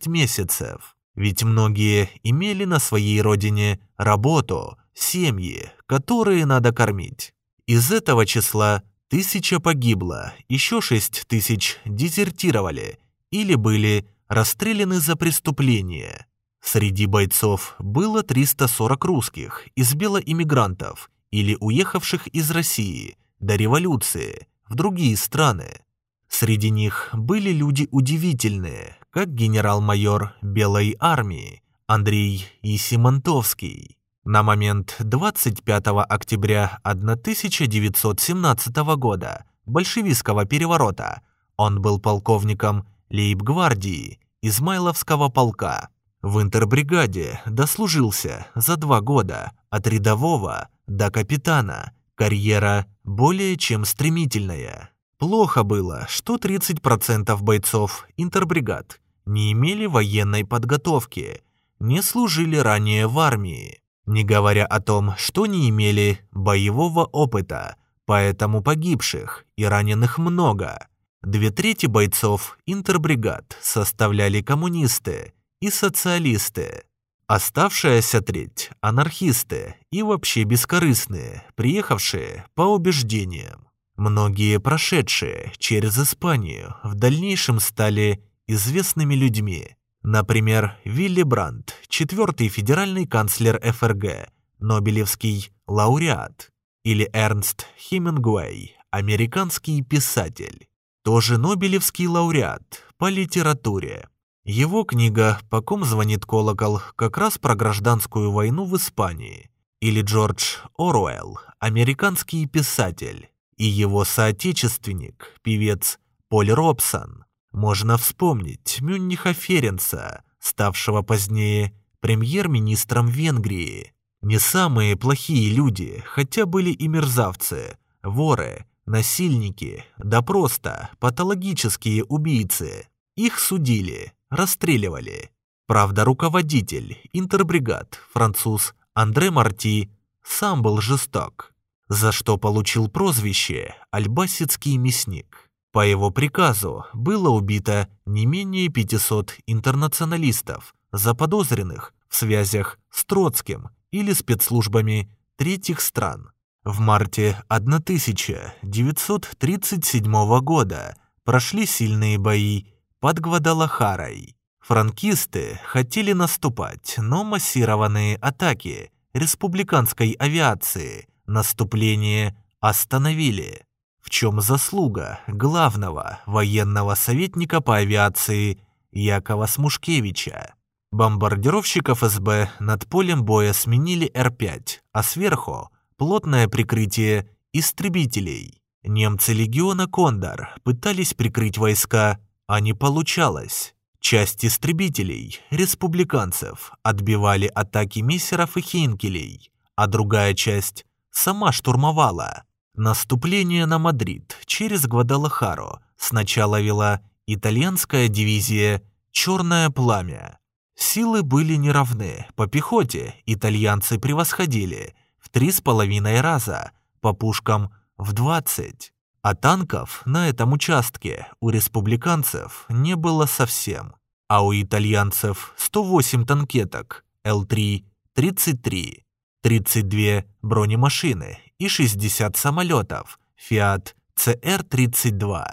месяцев. Ведь многие имели на своей родине работу, семьи, которые надо кормить. Из этого числа тысяча погибло, еще 6 тысяч дезертировали или были расстреляны за преступления. Среди бойцов было 340 русских из белоиммигрантов или уехавших из России до революции в другие страны. Среди них были люди удивительные, как генерал-майор Белой армии Андрей Исимонтовский. На момент 25 октября 1917 года большевистского переворота он был полковником лейб-гвардии Измайловского полка. В интербригаде дослужился за два года от рядового до капитана. Карьера более чем стремительная. Плохо было, что 30% бойцов интербригад не имели военной подготовки, не служили ранее в армии, не говоря о том, что не имели боевого опыта, поэтому погибших и раненых много. Две трети бойцов интербригад составляли коммунисты – и социалисты. Оставшаяся треть – анархисты и вообще бескорыстные, приехавшие по убеждениям. Многие прошедшие через Испанию в дальнейшем стали известными людьми. Например, Вилли Брандт, четвертый федеральный канцлер ФРГ, Нобелевский лауреат, или Эрнст Хемингуэй, американский писатель, тоже Нобелевский лауреат по литературе. Его книга «По ком звонит колокол» как раз про гражданскую войну в Испании. Или Джордж Оруэлл, американский писатель. И его соотечественник, певец Поль Робсон. Можно вспомнить Мюнниха Ференца, ставшего позднее премьер-министром Венгрии. Не самые плохие люди, хотя были и мерзавцы, воры, насильники, да просто патологические убийцы. Их судили, расстреливали. Правда, руководитель, интербригад, француз Андре Марти, сам был жесток, за что получил прозвище «Альбасицкий мясник». По его приказу было убито не менее 500 интернационалистов, заподозренных в связях с Троцким или спецслужбами третьих стран. В марте 1937 года прошли сильные бои под Гвадалахарой. Франкисты хотели наступать, но массированные атаки республиканской авиации наступление остановили. В чем заслуга главного военного советника по авиации Якова Смушкевича? Бомбардировщиков СБ над полем боя сменили Р-5, а сверху плотное прикрытие истребителей. Немцы легиона «Кондор» пытались прикрыть войска, а не получалось. Часть истребителей, республиканцев, отбивали атаки мессеров и хинкелей, а другая часть сама штурмовала. Наступление на Мадрид через Гвадалахару сначала вела итальянская дивизия «Черное пламя». Силы были неравны. По пехоте итальянцы превосходили в три с половиной раза, по пушкам в двадцать. А танков на этом участке у республиканцев не было совсем. А у итальянцев 108 танкеток, Л-3 – 33, 32 бронемашины и 60 самолетов, Фиат CR-32.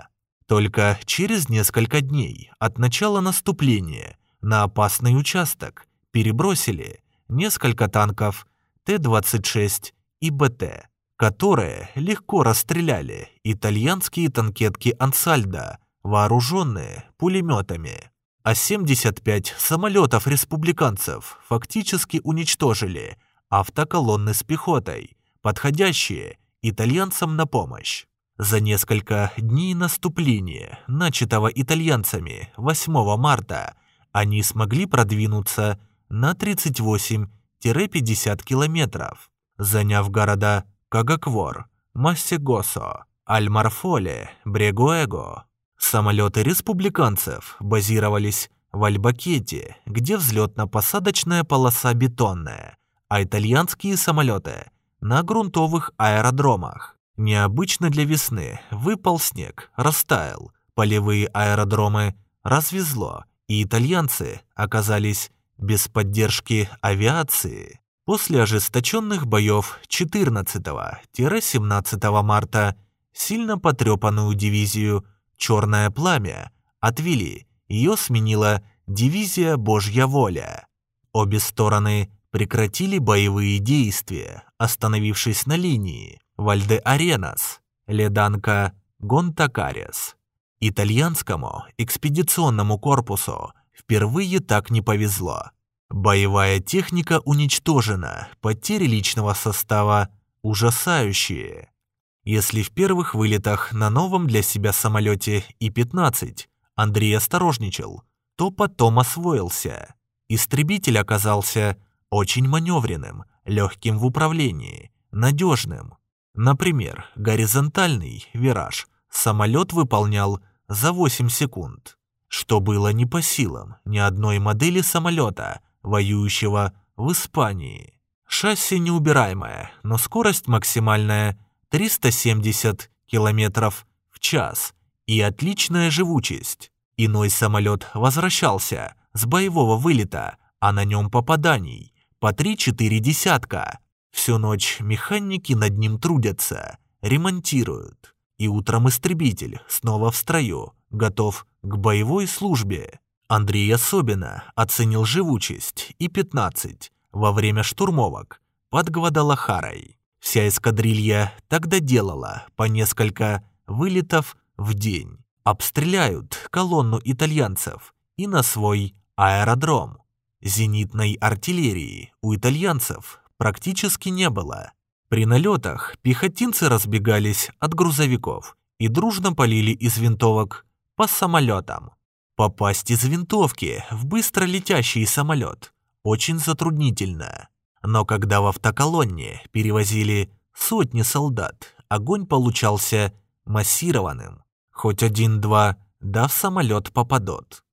Только через несколько дней от начала наступления на опасный участок перебросили несколько танков Т-26 и БТ, которые легко расстреляли итальянские танкетки «Ансальдо», вооруженные пулеметами. А 75 самолетов республиканцев фактически уничтожили автоколонны с пехотой, подходящие итальянцам на помощь. За несколько дней наступления, начатого итальянцами 8 марта, они смогли продвинуться на 38-50 километров, заняв города Кагаквор, Массегосо, Аль-Марфоле, Брегуэго. Самолеты республиканцев базировались в Альбакете, где взлетно-посадочная полоса бетонная, а итальянские самолеты на грунтовых аэродромах. Необычно для весны выпал снег, растаял, полевые аэродромы развезло, и итальянцы оказались без поддержки авиации. После ожесточенных боев 14-17 марта сильно потрепанную дивизию «Черное пламя» отвели, ее сменила дивизия «Божья воля». Обе стороны прекратили боевые действия, остановившись на линии Вальде-Аренас, Леданка-Гонтакарес. Итальянскому экспедиционному корпусу впервые так не повезло. Боевая техника уничтожена, потери личного состава ужасающие. Если в первых вылетах на новом для себя самолете И-15 Андрей осторожничал, то потом освоился. Истребитель оказался очень маневренным, легким в управлении, надежным. Например, горизонтальный вираж самолет выполнял за 8 секунд, что было не по силам ни одной модели самолета, воюющего в Испании. Шасси неубираемое, но скорость максимальная 370 км в час и отличная живучесть. Иной самолет возвращался с боевого вылета, а на нем попаданий по 3-4 десятка. Всю ночь механики над ним трудятся, ремонтируют. И утром истребитель снова в строю, готов к боевой службе. Андрей особенно оценил живучесть и 15 во время штурмовок под Гвадалахарой. Вся эскадрилья тогда делала по несколько вылетов в день. Обстреляют колонну итальянцев и на свой аэродром. Зенитной артиллерии у итальянцев практически не было. При налетах пехотинцы разбегались от грузовиков и дружно полили из винтовок по самолетам. Попасть из винтовки в быстро летящий самолет очень затруднительно. Но когда в автоколонне перевозили сотни солдат, огонь получался массированным. Хоть один-два, да в самолет попадут.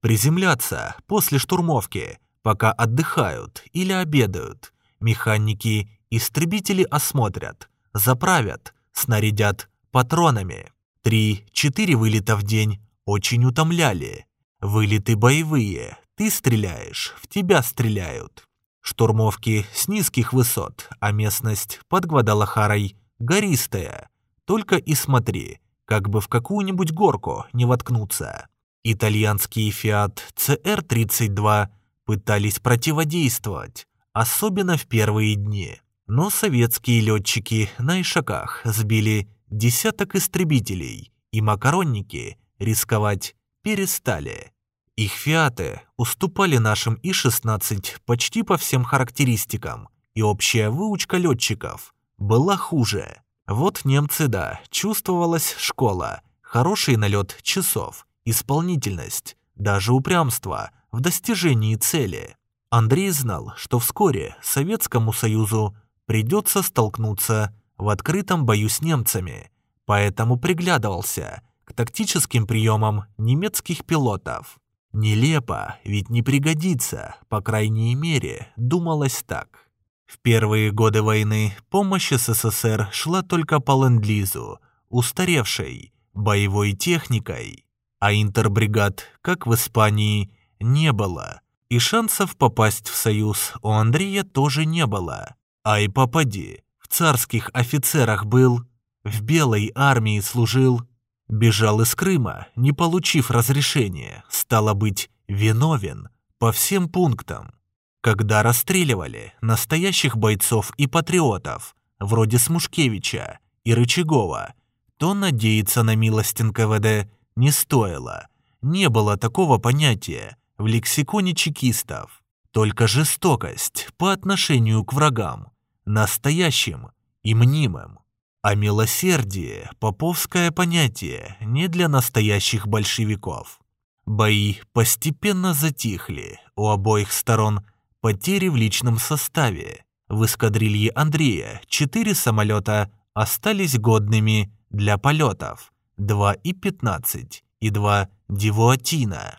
Приземляться после штурмовки, пока отдыхают или обедают, механики истребители осмотрят, заправят, снарядят патронами. Три-четыре вылета в день очень утомляли. Вылеты боевые, ты стреляешь, в тебя стреляют. Штурмовки с низких высот, а местность под Гвадалахарой гористая. Только и смотри, как бы в какую-нибудь горку не воткнуться. Итальянский Fiat CR-32 пытались противодействовать, особенно в первые дни. Но советские летчики на Ишаках сбили десяток истребителей, и макаронники рисковать перестали. Их «Фиаты» уступали нашим И-16 почти по всем характеристикам, и общая выучка летчиков была хуже. Вот немцы, да, чувствовалась школа, хороший налет часов, исполнительность, даже упрямство в достижении цели. Андрей знал, что вскоре Советскому Союзу придется столкнуться в открытом бою с немцами, поэтому приглядывался к тактическим приемам немецких пилотов. Нелепо, ведь не пригодится, по крайней мере, думалось так. В первые годы войны помощь СССР шла только по ленд-лизу, устаревшей, боевой техникой, а интербригад, как в Испании, не было, и шансов попасть в Союз у Андрея тоже не было. А и попади, в царских офицерах был, в белой армии служил, Бежал из Крыма, не получив разрешения, стало быть, виновен по всем пунктам. Когда расстреливали настоящих бойцов и патриотов, вроде Смушкевича и Рычагова, то надеяться на милость НКВД не стоило. Не было такого понятия в лексиконе чекистов. Только жестокость по отношению к врагам, настоящим и мнимым. А милосердие – поповское понятие не для настоящих большевиков. Бои постепенно затихли, у обоих сторон потери в личном составе. В эскадрилье Андрея четыре самолета остались годными для полетов, два И-15 и два Дивуатина.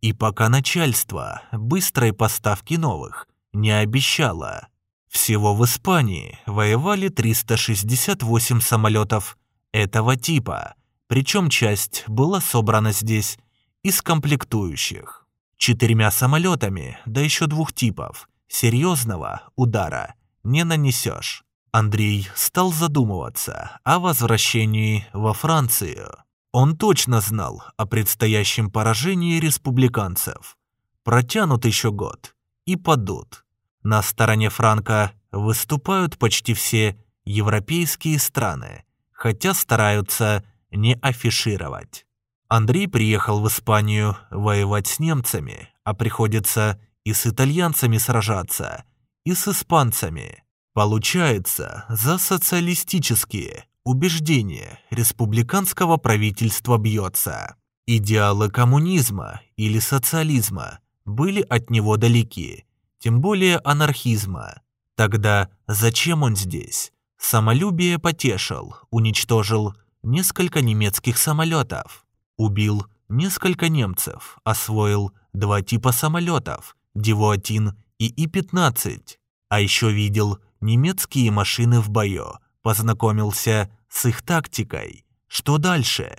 И пока начальство быстрой поставки новых не обещало – всего в Испании воевали 368 самолетов этого типа, причем часть была собрана здесь из комплектующих. Четырьмя самолетами, да еще двух типов, серьезного удара не нанесешь. Андрей стал задумываться о возвращении во Францию. Он точно знал о предстоящем поражении республиканцев. Протянут еще год и падут. На стороне Франка выступают почти все европейские страны, хотя стараются не афишировать. Андрей приехал в Испанию воевать с немцами, а приходится и с итальянцами сражаться, и с испанцами. Получается, за социалистические убеждения республиканского правительства бьется. Идеалы коммунизма или социализма были от него далеки, тем более анархизма. Тогда зачем он здесь? Самолюбие потешил, уничтожил несколько немецких самолетов, убил несколько немцев, освоил два типа самолетов, Дивуатин и И-15, а еще видел немецкие машины в бою, познакомился с их тактикой. Что дальше?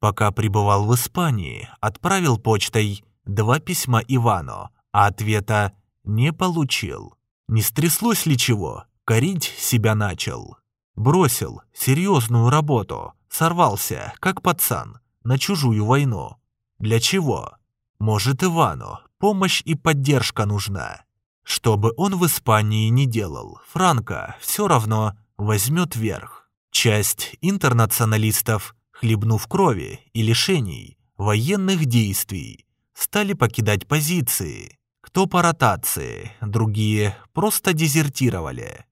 Пока пребывал в Испании, отправил почтой два письма Ивану, а ответа не получил. Не стряслось ли чего? Корить себя начал. Бросил серьезную работу, сорвался, как пацан, на чужую войну. Для чего? Может, Ивану помощь и поддержка нужна. Что бы он в Испании не делал, Франко все равно возьмет верх. Часть интернационалистов, хлебнув крови и лишений, военных действий, стали покидать позиции. Кто по ротации, другие просто дезертировали.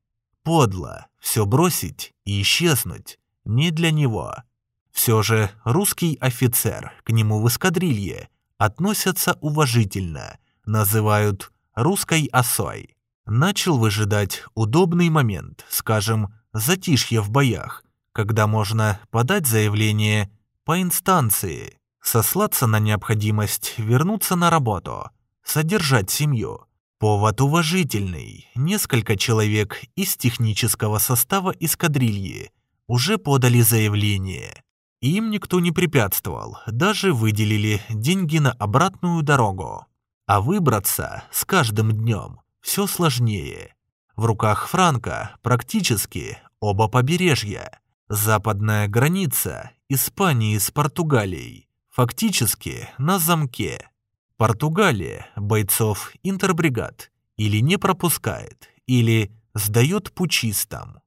Подло все бросить и исчезнуть не для него. Все же русский офицер к нему в эскадрилье относятся уважительно, называют «русской осой». Начал выжидать удобный момент, скажем, затишье в боях, когда можно подать заявление по инстанции, сослаться на необходимость вернуться на работу, содержать семью. Повод уважительный. Несколько человек из технического состава эскадрильи уже подали заявление. Им никто не препятствовал, даже выделили деньги на обратную дорогу. А выбраться с каждым днем все сложнее. В руках Франка практически оба побережья. Западная граница Испании с Португалией фактически на замке. Португалия бойцов интербригад или не пропускает, или сдает пучистам.